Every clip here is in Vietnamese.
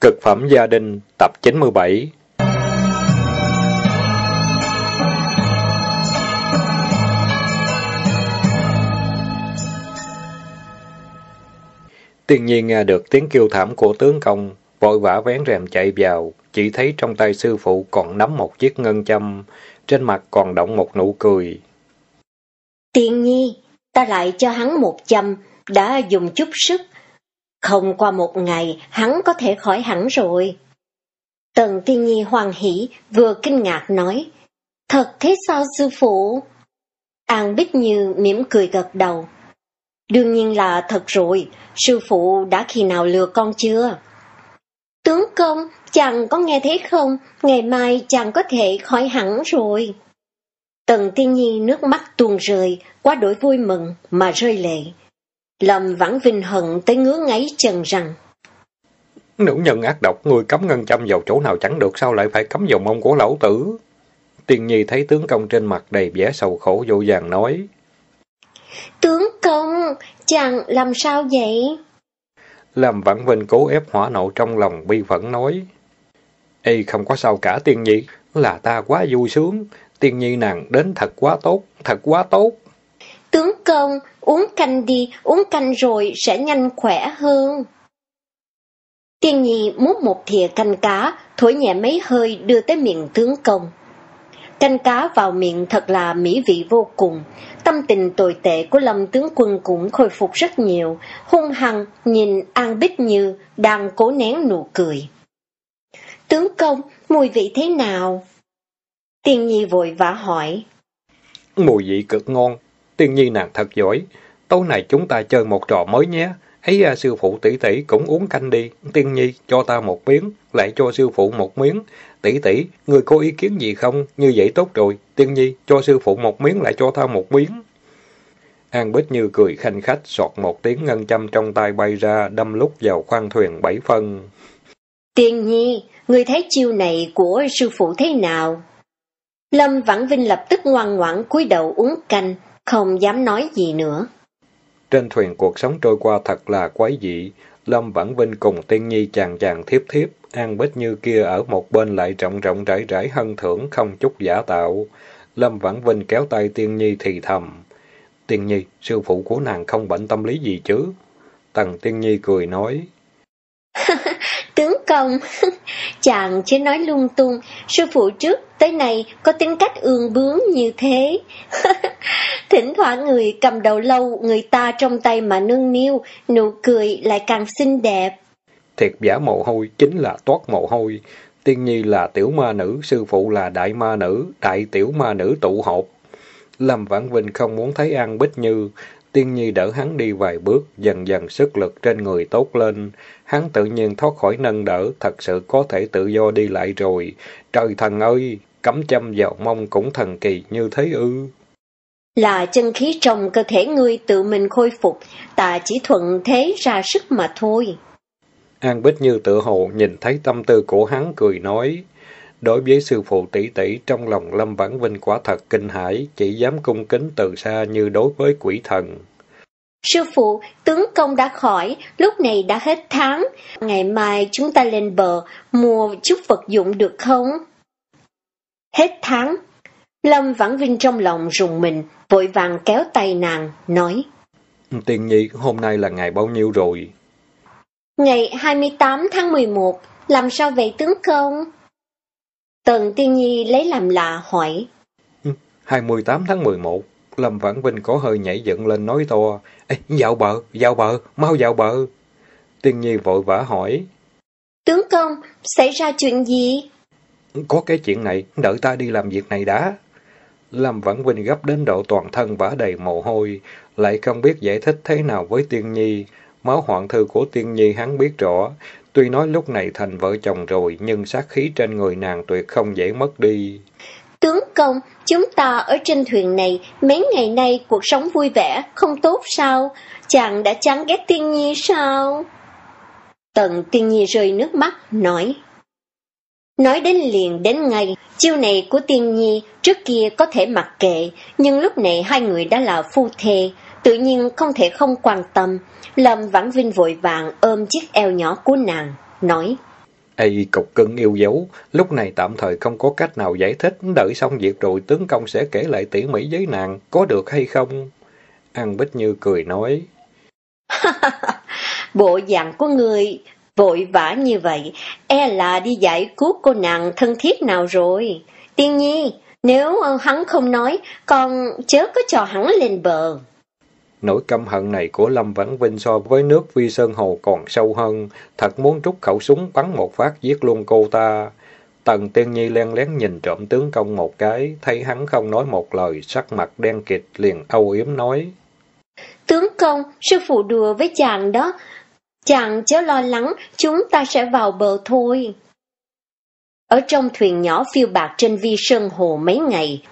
Cực phẩm gia đình, tập 97 Tiên nhiên nghe được tiếng kêu thảm của tướng công, vội vã vén rèm chạy vào, chỉ thấy trong tay sư phụ còn nắm một chiếc ngân châm, trên mặt còn động một nụ cười. Tiên nhi, ta lại cho hắn một châm, đã dùng chút sức. Không qua một ngày, hắn có thể khỏi hẳn rồi. Tần tiên nhi hoàng hỷ, vừa kinh ngạc nói, Thật thế sao sư phụ? An Bích Như mỉm cười gật đầu. Đương nhiên là thật rồi, sư phụ đã khi nào lừa con chưa? Tướng công, chàng có nghe thấy không? Ngày mai chàng có thể khỏi hẳn rồi. Tần Tiên Nhi nước mắt tuôn rơi, quá đổi vui mừng mà rơi lệ. Lâm vãn vinh hận tới ngứa ngáy chân rằng. Nữ nhân ác độc, người cấm ngân châm vào chỗ nào chẳng được sao lại phải cấm vào mông của lão tử. Tiên Nhi thấy tướng công trên mặt đầy vẻ sầu khổ vô vàng nói. Tướng công, chàng làm sao vậy? Lâm Vãn Vinh cố ép hỏa nộ trong lòng bi phẫn nói. Ê không có sao cả tiên nhi, là ta quá vui sướng, tiên nhi nàng đến thật quá tốt, thật quá tốt. Tướng công, uống canh đi, uống canh rồi sẽ nhanh khỏe hơn. Tiên nhi múc một thìa canh cá, thổi nhẹ mấy hơi đưa tới miệng tướng công. Canh cá vào miệng thật là mỹ vị vô cùng. Tâm tình tồi tệ của Lâm tướng quân cũng khôi phục rất nhiều, hung hăng nhìn An Bích Như đang cố nén nụ cười. Tướng công, mùi vị thế nào? Tiên Nhi vội vã hỏi. Mùi vị cực ngon, Tiên Nhi nàng thật giỏi. Tối nay chúng ta chơi một trò mới nhé. Ấy à, sư phụ tỷ tỷ cũng uống canh đi. Tiên Nhi cho ta một miếng, lại cho sư phụ một miếng. Tỷ tỷ, người có ý kiến gì không? Như vậy tốt rồi. Tiên Nhi, cho sư phụ một miếng lại cho ta một miếng. An Bích Như cười khanh khách, sọt một tiếng ngân châm trong tay bay ra, đâm lúc vào khoang thuyền bảy phân. Tiên Nhi, người thấy chiêu này của sư phụ thế nào? Lâm Vãn Vinh lập tức ngoan ngoãn cúi đầu uống canh, không dám nói gì nữa. Trên thuyền cuộc sống trôi qua thật là quái dị. Lâm Vãn Vinh cùng Tiên Nhi chàng chàng thiếp thiếp, An Bích Như kia ở một bên lại rộng rộng rãi rãi hân thưởng không chút giả tạo. Lâm Vãn Vinh kéo tay Tiên Nhi thì thầm. Tiên Nhi, sư phụ của nàng không bệnh tâm lý gì chứ? Tần Tiên Nhi cười nói. Công, chàng chỉ nói lung tung, sư phụ trước tới nay có tính cách ương bướng như thế. Thỉnh thoảng người cầm đầu lâu người ta trong tay mà nâng niu, nụ cười lại càng xinh đẹp. Thiệt giả mồ hôi chính là toát mồ hôi. Tiên Nhi là tiểu ma nữ, sư phụ là đại ma nữ, đại tiểu ma nữ tụ hộp. Lâm Vãn Vinh không muốn thấy An Bích Như, Tiên Nhi đỡ hắn đi vài bước, dần dần sức lực trên người tốt lên. Hắn tự nhiên thoát khỏi nâng đỡ, thật sự có thể tự do đi lại rồi. Trời thần ơi, cắm châm vào mông cũng thần kỳ như thế ư. Là chân khí trong cơ thể ngươi tự mình khôi phục, ta chỉ thuận thế ra sức mà thôi. An Bích Như tự hồ nhìn thấy tâm tư của hắn cười nói. Đối với sư phụ tỷ tỷ trong lòng Lâm Vãn Vinh quả thật kinh hãi, chỉ dám cung kính từ xa như đối với quỷ thần. Sư phụ, tướng công đã khỏi, lúc này đã hết tháng. Ngày mai chúng ta lên bờ, mua chút vật dụng được không? Hết tháng. Lâm Vãn Vinh trong lòng rùng mình, vội vàng kéo tay nàng, nói. Tiền nhi, hôm nay là ngày bao nhiêu rồi? Ngày 28 tháng 11, làm sao vậy tướng công? Tần Tiên Nhi lấy làm lạ hỏi. 28 tháng 11, Lâm Vãn Vinh có hơi nhảy dựng lên nói to. Ê, dạo bờ, dạo bờ, mau dạo bờ. Tiên Nhi vội vã hỏi. Tướng công, xảy ra chuyện gì? Có cái chuyện này, đợi ta đi làm việc này đã. Lâm Vãn Vinh gấp đến độ toàn thân vã đầy mồ hôi, lại không biết giải thích thế nào với Tiên Nhi. Máu hoạn thư của Tiên Nhi hắn biết rõ, tuy nói lúc này thành vợ chồng rồi, nhưng sát khí trên người nàng tuyệt không dễ mất đi. Tướng công, chúng ta ở trên thuyền này mấy ngày nay cuộc sống vui vẻ, không tốt sao? Chàng đã chán ghét Tiên Nhi sao? Tần Tiên Nhi rơi nước mắt, nói. Nói đến liền đến ngay, chiêu này của Tiên Nhi trước kia có thể mặc kệ, nhưng lúc này hai người đã là phu thê, tự nhiên không thể không quan tâm. Lâm Vãn Vinh vội vàng ôm chiếc eo nhỏ của nàng, nói. Ây cục cưng yêu dấu, lúc này tạm thời không có cách nào giải thích, đợi xong việc rồi tướng công sẽ kể lại tỉ mỉ với nàng, có được hay không? An Bích Như cười nói. Bộ dạng của người vội vã như vậy, e là đi giải cứu cô nàng thân thiết nào rồi. Tiên nhi, nếu hắn không nói, con chớ có cho hắn lên bờ. Nỗi căm hận này của Lâm Vãn Vinh so với nước Vi Sơn Hồ còn sâu hơn, thật muốn rút khẩu súng bắn một phát giết luôn cô ta. Tần Tiên Nhi len lén nhìn trộm tướng công một cái, thấy hắn không nói một lời, sắc mặt đen kịt liền âu yếm nói. Tướng công, sư phụ đùa với chàng đó, chàng chớ lo lắng, chúng ta sẽ vào bờ thôi. Ở trong thuyền nhỏ phiêu bạc trên Vi Sơn Hồ mấy ngày,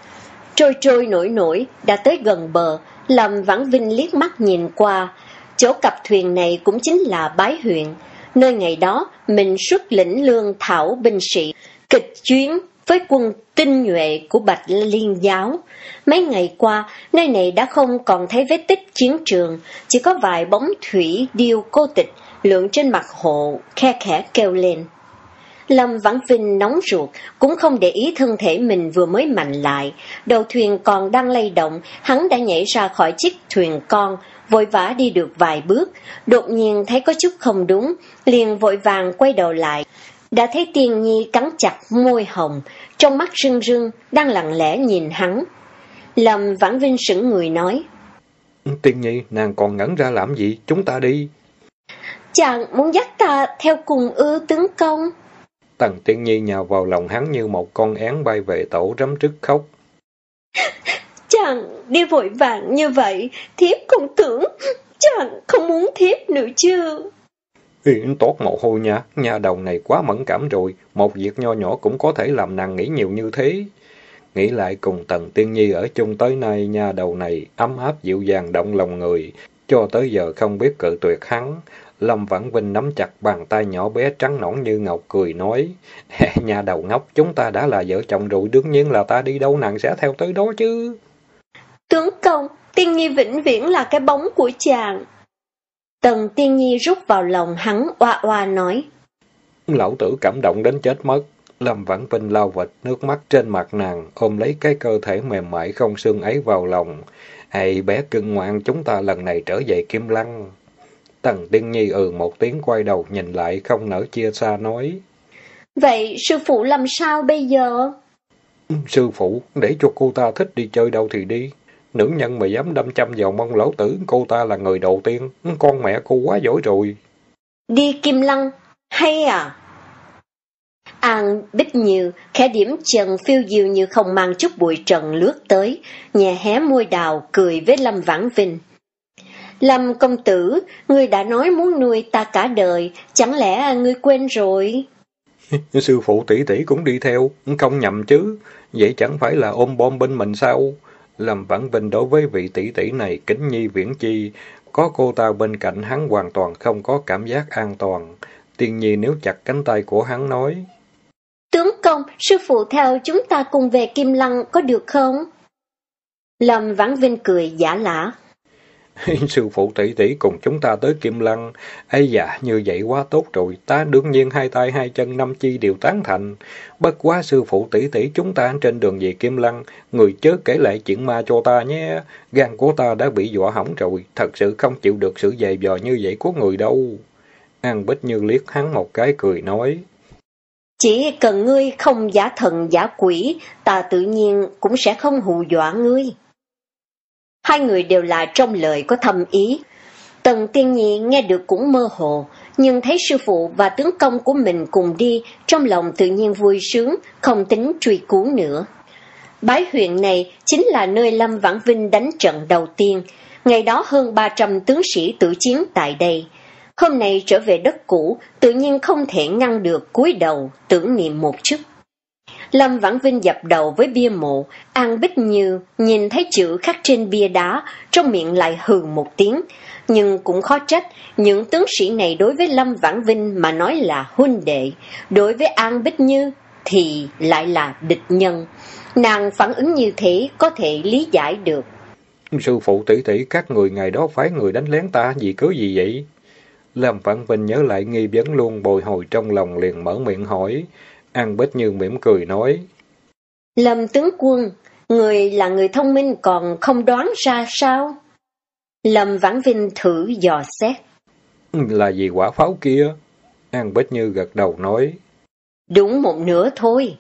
trôi trôi nổi nổi, đã tới gần bờ, Lâm Vãn Vinh liếc mắt nhìn qua, chỗ cặp thuyền này cũng chính là bái huyện, nơi ngày đó mình xuất lĩnh lương thảo binh sĩ, kịch chuyến với quân tinh nhuệ của Bạch Liên giáo. Mấy ngày qua, nơi này đã không còn thấy vết tích chiến trường, chỉ có vài bóng thủy điêu cô tịch lượn trên mặt hồ, khe khẽ kêu lên. Lâm Vãn Vinh nóng ruột, cũng không để ý thân thể mình vừa mới mạnh lại. Đầu thuyền còn đang lay động, hắn đã nhảy ra khỏi chiếc thuyền con, vội vã đi được vài bước. Đột nhiên thấy có chút không đúng, liền vội vàng quay đầu lại. Đã thấy Tiên Nhi cắn chặt môi hồng, trong mắt rưng rưng, đang lặng lẽ nhìn hắn. Lâm Vãn Vinh sững người nói. Tiên Nhi, nàng còn ngẩn ra làm gì? Chúng ta đi. Chàng muốn dắt ta theo cùng ư tướng công. Tần Tiên Nhi nhào vào lòng hắn như một con én bay về tổ rắm rứt khóc. Chàng đi vội vàng như vậy, thiếp không tưởng, chàng không muốn thiếp nữa chứ. Yên tốt mồ hôi nha, nhà đầu này quá mẫn cảm rồi, một việc nho nhỏ cũng có thể làm nàng nghĩ nhiều như thế. Nghĩ lại cùng Tần Tiên Nhi ở chung tới nay, nhà đầu này ấm áp dịu dàng động lòng người, cho tới giờ không biết cự tuyệt hắn. Lâm Vãn Vinh nắm chặt bàn tay nhỏ bé trắng nõn như ngọc cười nói, nhà đầu ngốc, chúng ta đã là vợ chồng rồi, đương nhiên là ta đi đâu nàng sẽ theo tới đó chứ. Tướng công, tiên nhi vĩnh viễn là cái bóng của chàng. Tần tiên nhi rút vào lòng hắn oa oa nói. Lão tử cảm động đến chết mất. Lâm Vãn Vinh lau vệt nước mắt trên mặt nàng, ôm lấy cái cơ thể mềm mại không xương ấy vào lòng. Hay bé cưng ngoan, chúng ta lần này trở về Kim Lăng. Tần Tiên Nhi ừ một tiếng quay đầu nhìn lại không nở chia xa nói. Vậy sư phụ làm sao bây giờ? Sư phụ, để cho cô ta thích đi chơi đâu thì đi. Nữ nhân mà dám đâm chăm vào mong lão tử, cô ta là người đầu tiên. Con mẹ cô quá giỏi rồi. Đi Kim Lăng, hay à? An Bích Như, khẽ điểm trần phiêu diêu như không mang chút bụi trần lướt tới, nhà hé môi đào, cười với Lâm Vãn Vinh. Lâm công tử, ngươi đã nói muốn nuôi ta cả đời, chẳng lẽ ngươi quên rồi? Sư phụ tỷ tỷ cũng đi theo, không nhầm chứ, vậy chẳng phải là ôm bom bên mình sao? Lâm Vãn Vinh đối với vị tỷ tỷ này kính nhi viễn chi, có cô ta bên cạnh hắn hoàn toàn không có cảm giác an toàn. Tiên nhi nếu chặt cánh tay của hắn nói. Tướng công, sư phụ theo chúng ta cùng về Kim Lăng có được không? Lâm Vãn Vinh cười giả lả. Sư phụ tỷ tỷ cùng chúng ta tới Kim Lăng. ấy dạ, như vậy quá tốt rồi. Ta đương nhiên hai tay hai chân năm chi đều tán thành. Bất quá sư phụ tỷ tỷ chúng ta trên đường về Kim Lăng. Người chớ kể lại chuyện ma cho ta nhé. Gan của ta đã bị dọa hỏng rồi. Thật sự không chịu được sự dày dò như vậy của người đâu. An Bích Như liếc hắn một cái cười nói. Chỉ cần ngươi không giả thần giả quỷ, ta tự nhiên cũng sẽ không hù dọa ngươi. Hai người đều là trong lời có thâm ý. Tần tiên nhi nghe được cũng mơ hồ, nhưng thấy sư phụ và tướng công của mình cùng đi, trong lòng tự nhiên vui sướng, không tính truy cứu nữa. Bái huyện này chính là nơi Lâm Vãn Vinh đánh trận đầu tiên, ngày đó hơn 300 tướng sĩ tử chiến tại đây. Hôm nay trở về đất cũ, tự nhiên không thể ngăn được cúi đầu, tưởng niệm một chút. Lâm Vãn Vinh dập đầu với bia mộ, An Bích Như nhìn thấy chữ khắc trên bia đá, trong miệng lại hừ một tiếng. Nhưng cũng khó trách, những tướng sĩ này đối với Lâm Vãn Vinh mà nói là huynh đệ, đối với An Bích Như thì lại là địch nhân. Nàng phản ứng như thế có thể lý giải được. Sư phụ tỷ tỷ các người ngày đó phái người đánh lén ta, vì cứ gì vậy? Lâm Vãn Vinh nhớ lại nghi vấn luôn bồi hồi trong lòng liền mở miệng hỏi. An Bích Như mỉm cười nói. Lâm tướng quân, người là người thông minh còn không đoán ra sao? Lâm Vãn Vinh thử dò xét. Là gì quả pháo kia? An Bích Như gật đầu nói. Đúng một nửa thôi.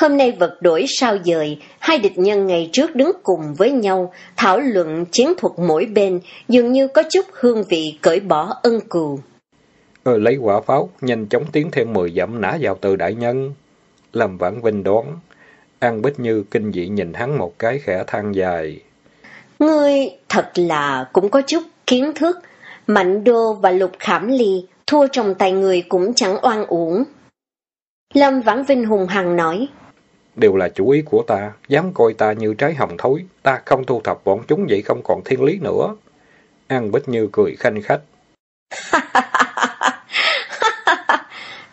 Hôm nay vật đổi sao dời, hai địch nhân ngày trước đứng cùng với nhau, thảo luận chiến thuật mỗi bên, dường như có chút hương vị cởi bỏ ân cừu. Ờ, lấy quả pháo, nhanh chóng tiến thêm 10 dặm nã vào từ đại nhân. Lâm Vãn Vinh đoán. An Bích Như kinh dị nhìn hắn một cái khẽ than dài. Ngươi thật là cũng có chút kiến thức. Mạnh Đô và Lục Khảm Ly thua trong tay người cũng chẳng oan uổng. Lâm Vãn Vinh hùng hằng nói. Đều là chủ ý của ta, dám coi ta như trái hồng thối, ta không thu thập bọn chúng vậy không còn thiên lý nữa. An Bích Như cười khanh khách.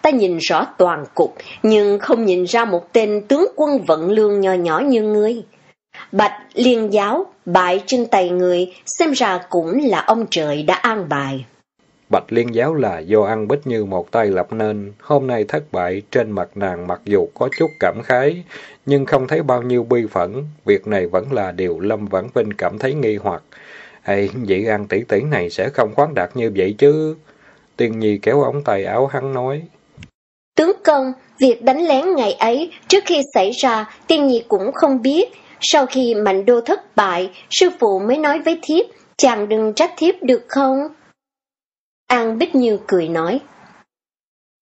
ta nhìn rõ toàn cục, nhưng không nhìn ra một tên tướng quân vận lương nhỏ nhỏ như ngươi. Bạch liên giáo, bại trên tay người, xem ra cũng là ông trời đã an bài. Bạch liên giáo là do ăn bích như một tay lập nên, hôm nay thất bại trên mặt nàng mặc dù có chút cảm khái, nhưng không thấy bao nhiêu bi phẫn, việc này vẫn là điều Lâm Vãn Vinh cảm thấy nghi hoặc. Ê, vậy ăn tỷ tỷ này sẽ không khoáng đạt như vậy chứ? Tiên Nhi kéo ống tay áo hắn nói. Tướng công, việc đánh lén ngày ấy, trước khi xảy ra, Tiên Nhi cũng không biết, sau khi Mạnh Đô thất bại, sư phụ mới nói với thiếp, chàng đừng trách thiếp được không? An Bích Như cười nói.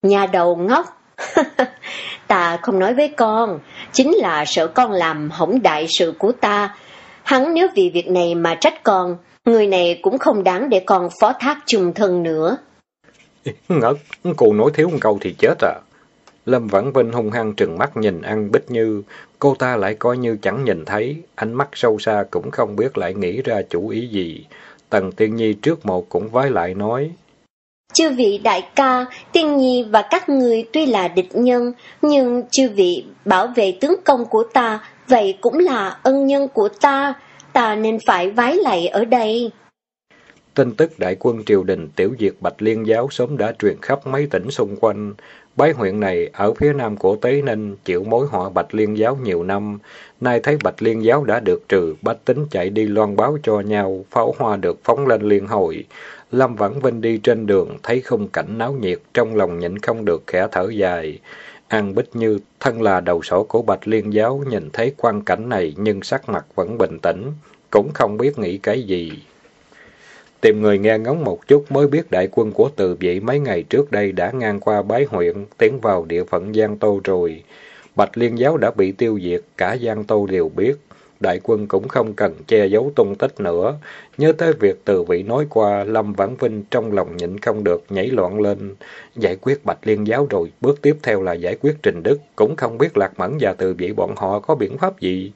Nhà đầu ngốc, ta không nói với con, chính là sợ con làm hỏng đại sự của ta. Hắn nếu vì việc này mà trách con, người này cũng không đáng để con phó thác chung thân nữa. Ngất, cô nói thiếu một câu thì chết à. Lâm Vãn Vinh hung hăng trừng mắt nhìn An Bích Như, cô ta lại coi như chẳng nhìn thấy, ánh mắt sâu xa cũng không biết lại nghĩ ra chủ ý gì. Tần Tiên Nhi trước một cũng vái lại nói. Chư vị đại ca, Tiên Nhi và các người tuy là địch nhân, nhưng chư vị bảo vệ tướng công của ta, vậy cũng là ân nhân của ta, ta nên phải vái lại ở đây. Tin tức đại quân triều đình tiểu diệt Bạch Liên giáo sớm đã truyền khắp mấy tỉnh xung quanh, Bái huyện này ở phía nam của Tế Ninh chịu mối họa Bạch Liên giáo nhiều năm, nay thấy Bạch Liên giáo đã được trừ, bách tính chạy đi loan báo cho nhau, pháo hoa được phóng lên liên hồi. Lâm Vãn Vinh đi trên đường, thấy khung cảnh náo nhiệt, trong lòng nhịn không được khẽ thở dài. An Bích Như, thân là đầu sổ của Bạch Liên giáo, nhìn thấy quan cảnh này nhưng sắc mặt vẫn bình tĩnh, cũng không biết nghĩ cái gì. Tìm người nghe ngóng một chút mới biết đại quân của từ vị mấy ngày trước đây đã ngang qua bái huyện, tiến vào địa phận Giang Tô rồi. Bạch Liên giáo đã bị tiêu diệt, cả Giang Tô đều biết. Đại quân cũng không cần che giấu tung tích nữa. Nhớ tới việc từ vị nói qua, Lâm Vãn Vinh trong lòng nhịn không được, nhảy loạn lên. Giải quyết Bạch Liên giáo rồi, bước tiếp theo là giải quyết Trình Đức. Cũng không biết Lạc Mẫn và từ vị bọn họ có biện pháp gì.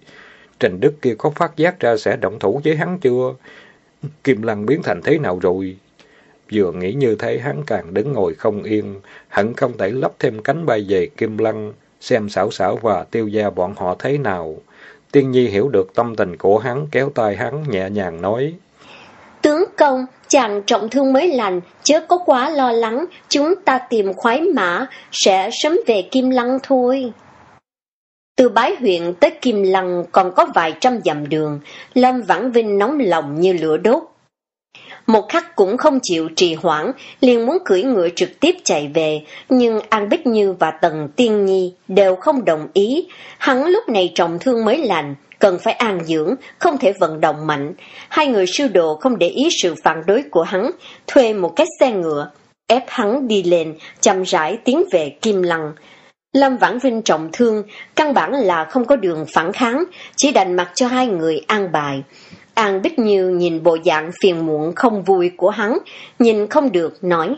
Trình Đức kia có phát giác ra sẽ động thủ với hắn chưa? Kim Lăng biến thành thế nào rồi? Vừa nghĩ như thế hắn càng đứng ngồi không yên, hẳn không thể lắp thêm cánh bay về Kim Lăng, xem xảo xảo và tiêu gia bọn họ thế nào. Tiên Nhi hiểu được tâm tình của hắn, kéo tay hắn nhẹ nhàng nói. Tướng công, chàng trọng thương mới lành, chớ có quá lo lắng, chúng ta tìm khoái mã, sẽ sớm về Kim Lăng thôi. Từ bái huyện tới Kim Lăng còn có vài trăm dặm đường, Lâm Vãn Vinh nóng lòng như lửa đốt. Một khắc cũng không chịu trì hoãn, liền muốn cưỡi ngựa trực tiếp chạy về, nhưng An Bích Như và Tần Tiên Nhi đều không đồng ý. Hắn lúc này trọng thương mới lành, cần phải an dưỡng, không thể vận động mạnh. Hai người sư đồ không để ý sự phản đối của hắn, thuê một cái xe ngựa, ép hắn đi lên, chậm rãi tiến về Kim Lăng. Lâm Vãn Vinh trọng thương, căn bản là không có đường phản kháng, chỉ đành mặc cho hai người an bài. An Bích Như nhìn bộ dạng phiền muộn không vui của hắn, nhìn không được, nói.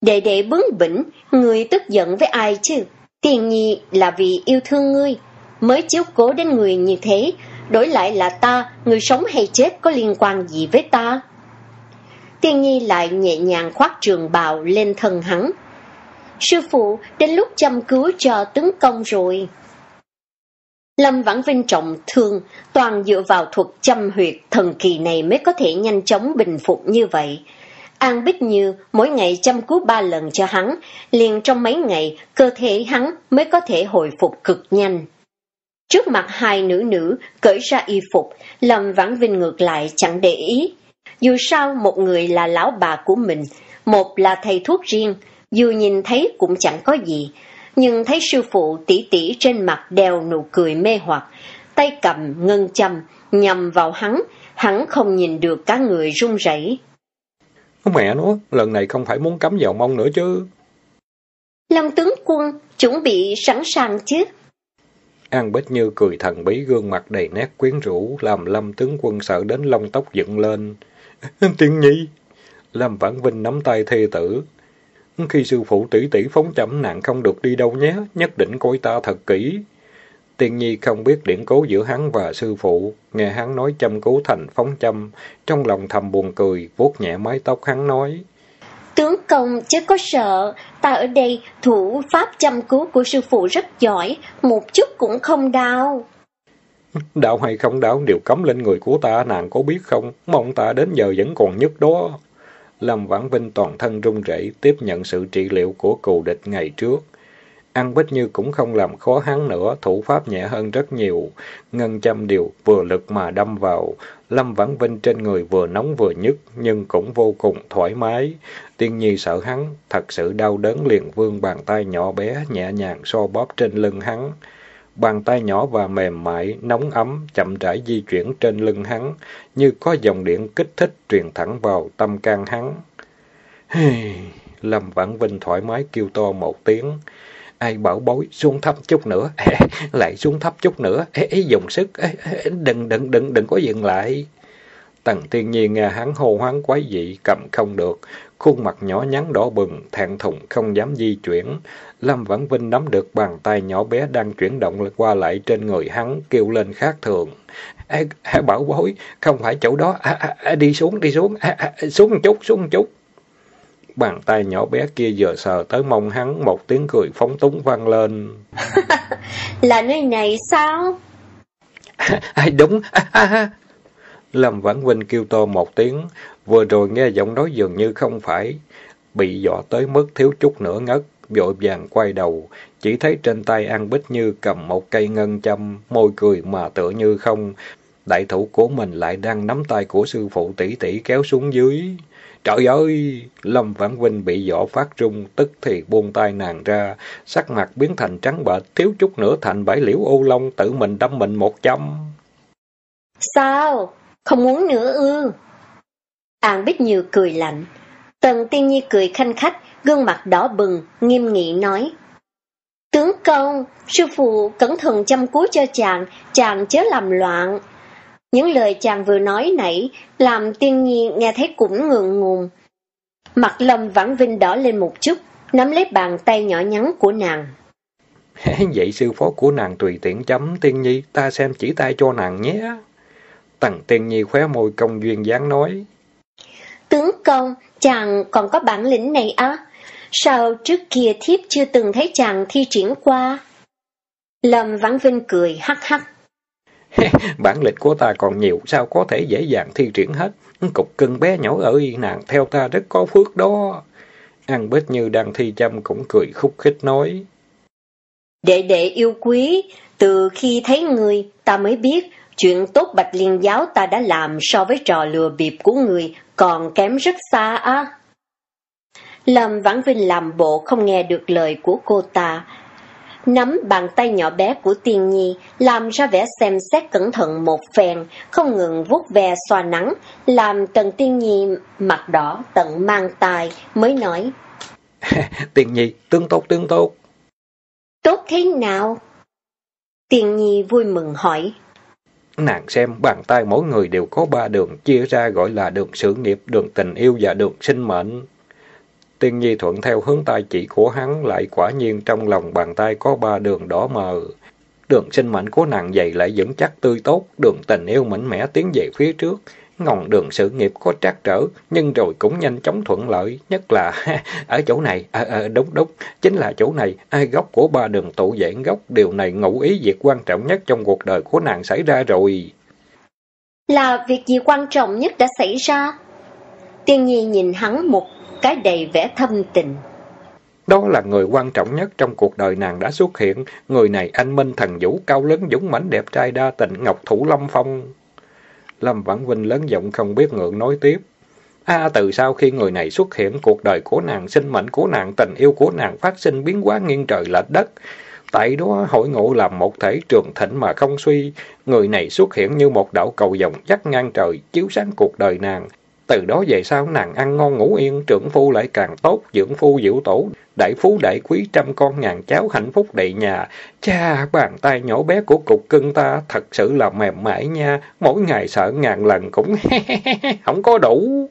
Đệ đệ bướng bỉnh, người tức giận với ai chứ? Tiền nhi là vì yêu thương ngươi, mới chiếu cố đến người như thế, đổi lại là ta, người sống hay chết có liên quan gì với ta? Tiên nhi lại nhẹ nhàng khoác trường bào lên thân hắn, Sư phụ, đến lúc chăm cứu cho tướng công rồi. Lâm Vãn Vinh trọng thương, toàn dựa vào thuật chăm huyệt thần kỳ này mới có thể nhanh chóng bình phục như vậy. An Bích Như mỗi ngày chăm cứu ba lần cho hắn, liền trong mấy ngày cơ thể hắn mới có thể hồi phục cực nhanh. Trước mặt hai nữ nữ cởi ra y phục, Lâm Vãn Vinh ngược lại chẳng để ý. Dù sao một người là lão bà của mình, một là thầy thuốc riêng, dù nhìn thấy cũng chẳng có gì. Nhưng thấy sư phụ tỷ tỷ trên mặt đeo nụ cười mê hoặc, tay cầm ngân châm, nhằm vào hắn, hắn không nhìn được cả người run rẩy. Mẹ nó, lần này không phải muốn cắm vào mông nữa chứ. Lâm tướng quân, chuẩn bị sẵn sàng chứ. An Bích Như cười thần bí gương mặt đầy nét quyến rũ, làm Lâm tướng quân sợ đến lông tóc dựng lên. Tiên nhi! Lâm Vãn Vinh nắm tay thê tử. Khi sư phụ tỷ tỷ phóng chậm nạn không được đi đâu nhé, nhất định coi ta thật kỹ. Tiên nhi không biết điển cố giữa hắn và sư phụ, nghe hắn nói chăm cứu thành phóng châm, trong lòng thầm buồn cười, vuốt nhẹ mái tóc hắn nói. Tướng công chứ có sợ, ta ở đây thủ pháp chăm cứu của sư phụ rất giỏi, một chút cũng không đau. Đạo hay không đạo đều cấm lên người của ta, nàng có biết không? Mong ta đến giờ vẫn còn nhức đó. Lâm Vãn Vinh toàn thân run rẩy tiếp nhận sự trị liệu của cù địch ngày trước. ăn Bích Như cũng không làm khó hắn nữa, thủ pháp nhẹ hơn rất nhiều. Ngân châm điều vừa lực mà đâm vào. Lâm Vãn Vinh trên người vừa nóng vừa nhức, nhưng cũng vô cùng thoải mái. Tiên nhi sợ hắn, thật sự đau đớn liền vương bàn tay nhỏ bé, nhẹ nhàng so bóp trên lưng hắn. Bàn tay nhỏ và mềm mại, nóng ấm, chậm rãi di chuyển trên lưng hắn, như có dòng điện kích thích truyền thẳng vào tâm can hắn. Lâm Vãn Vinh thoải mái kêu to một tiếng. Ai bảo bối, xuống thấp chút nữa, lại xuống thấp chút nữa, ê, ê, dùng sức, ê, ê, đừng, đừng, đừng, đừng có dừng lại. Tần thiên nhiên nghe hắn hô hoáng quái dị, cầm không được, khuôn mặt nhỏ nhắn đỏ bừng, thẹn thùng, không dám di chuyển. Lâm Vãn Vinh nắm được bàn tay nhỏ bé đang chuyển động qua lại trên người hắn, kêu lên khác thường. À, à, bảo bối, không phải chỗ đó, à, à, đi xuống, đi xuống, à, à, xuống một chút, xuống một chút. Bàn tay nhỏ bé kia vừa sờ tới mông hắn, một tiếng cười phóng túng vang lên. là nơi này sao? À, đúng, à, à. Lâm Vãn Vinh kêu to một tiếng, vừa rồi nghe giọng nói dường như không phải, bị dọa tới mức thiếu chút nữa ngất, vội vàng quay đầu, chỉ thấy trên tay An Bích Như cầm một cây ngân châm, môi cười mà tựa như không. Đại thủ của mình lại đang nắm tay của sư phụ tỷ tỷ kéo xuống dưới. Trời ơi! Lâm Vãn Vinh bị dọa phát trung, tức thì buông tay nàng ra, sắc mặt biến thành trắng bệch, thiếu chút nữa thành bãi liễu ô long, tự mình đâm mình một châm. Sao? Không muốn nữa ư? An Bích Như cười lạnh. Tần Tiên Nhi cười khanh khách, gương mặt đỏ bừng, nghiêm nghị nói. Tướng công, sư phụ cẩn thận chăm cứu cho chàng, chàng chớ làm loạn. Những lời chàng vừa nói nãy làm tiên nhi nghe thấy cũng ngượng ngùng. Mặt lâm vẫn vinh đỏ lên một chút, nắm lấy bàn tay nhỏ nhắn của nàng. Vậy sư phó của nàng tùy tiện chấm tiên nhi, ta xem chỉ tay cho nàng nhé. Tần tiên nhi khóe môi công duyên dáng nói. Tướng công, chàng còn có bản lĩnh này á? Sao trước kia thiếp chưa từng thấy chàng thi triển qua? Lâm Vãn Vinh cười hắc hắc. Bản lĩnh của ta còn nhiều, sao có thể dễ dàng thi triển hết. Cục cưng bé nhỏ ơi, nàng theo ta rất có phước đó. An Bích Như đang thi châm cũng cười khúc khích nói. Đệ đệ yêu quý, từ khi thấy người, ta mới biết chuyện tốt bạch liên giáo ta đã làm so với trò lừa bịp của người còn kém rất xa á. Lâm Vãn Vinh làm bộ không nghe được lời của cô ta, nắm bàn tay nhỏ bé của tiên nhi, làm ra vẻ xem xét cẩn thận một phen, không ngừng vuốt ve xoa nắng, làm tần tiên nhi mặt đỏ tận mang tai, mới nói. tiên nhi, tương tốt, tương tốt. Tốt thế nào? Tiên nhi vui mừng hỏi. Nàng xem, bàn tay mỗi người đều có ba đường, chia ra gọi là đường sự nghiệp, đường tình yêu và đường sinh mệnh. Tiên Nhi thuận theo hướng tay chỉ của hắn, lại quả nhiên trong lòng bàn tay có ba đường đỏ mờ. Đường sinh mệnh của nàng dày lại vững chắc tươi tốt, đường tình yêu mạnh mẽ tiến về phía trước. Ngọn đường sự nghiệp có trắc trở, nhưng rồi cũng nhanh chóng thuận lợi, nhất là ở chỗ này, à, à, đúng đúng, chính là chỗ này, ai gốc của ba đường tụ dạng gốc, điều này ngụ ý việc quan trọng nhất trong cuộc đời của nàng xảy ra rồi. Là việc gì quan trọng nhất đã xảy ra? Tiên Nhi nhìn hắn một cái đầy vẻ thâm tình. Đó là người quan trọng nhất trong cuộc đời nàng đã xuất hiện. Người này anh minh thần vũ, cao lớn, dũng mãnh, đẹp trai đa tình, ngọc thủ lâm phong. Lâm Vãn Vinh lớn giọng không biết ngượng nói tiếp. À, từ sau khi người này xuất hiện, cuộc đời của nàng, sinh mệnh của nàng, tình yêu của nàng phát sinh biến hóa nghiêng trời lệch đất. Tại đó hội ngộ làm một thể trường thịnh mà không suy. Người này xuất hiện như một đạo cầu dòng dắt ngang trời, chiếu sáng cuộc đời nàng. Từ đó về sau nàng ăn ngon ngủ yên, trưởng phu lại càng tốt, dưỡng phu diệu tổ, đại phú đại quý trăm con ngàn cháu hạnh phúc đầy nhà. Cha, bàn tay nhỏ bé của cục cưng ta thật sự là mềm mại nha, mỗi ngày sợ ngàn lần cũng không có đủ.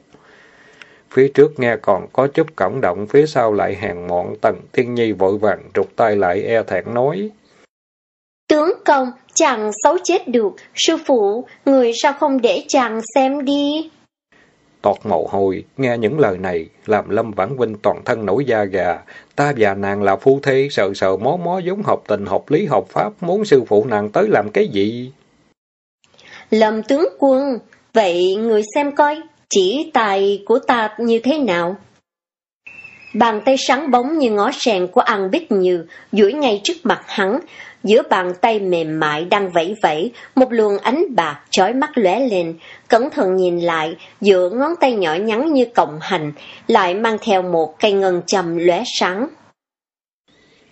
Phía trước nghe còn có chút cộng động, phía sau lại hèn mọn, tần thiên nhi vội vàng trục tay lại e thẹn nói. Tướng công, chàng xấu chết được, sư phụ, người sao không để chàng xem đi? Tọt mồ hôi, nghe những lời này, làm Lâm Vãn Vinh toàn thân nổi da gà. Ta và nàng là phu thê, sợ sợ mó mó giống học tình, học lý, học pháp, muốn sư phụ nàng tới làm cái gì? Lâm tướng quân, vậy người xem coi, chỉ tài của ta như thế nào? Bàn tay sáng bóng như ngó sèn của ăn Bích Như, duỗi ngay trước mặt hắn, giữa bàn tay mềm mại đang vẫy vẫy, một luồng ánh bạc chói mắt lóe lên, cẩn thận nhìn lại, giữa ngón tay nhỏ nhắn như cọng hành, lại mang theo một cây ngân châm lóe sáng.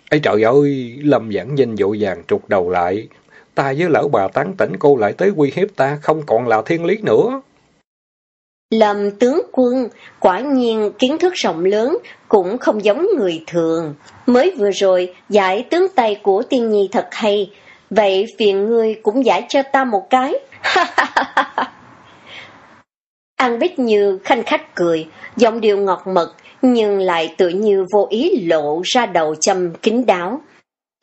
Ấy trời ơi, Lâm Giảng Vinh dội vàng trục đầu lại, ta với lão bà tán tỉnh cô lại tới quy hiếp ta, không còn là thiên lý nữa. Lâm tướng quân, quả nhiên kiến thức rộng lớn, cũng không giống người thường. Mới vừa rồi, giải tướng tay của tiên nhi thật hay, vậy phiền ngươi cũng giải cho ta một cái. An Bích Như khanh khách cười, giọng điệu ngọt mật, nhưng lại tự như vô ý lộ ra đầu châm kính đáo.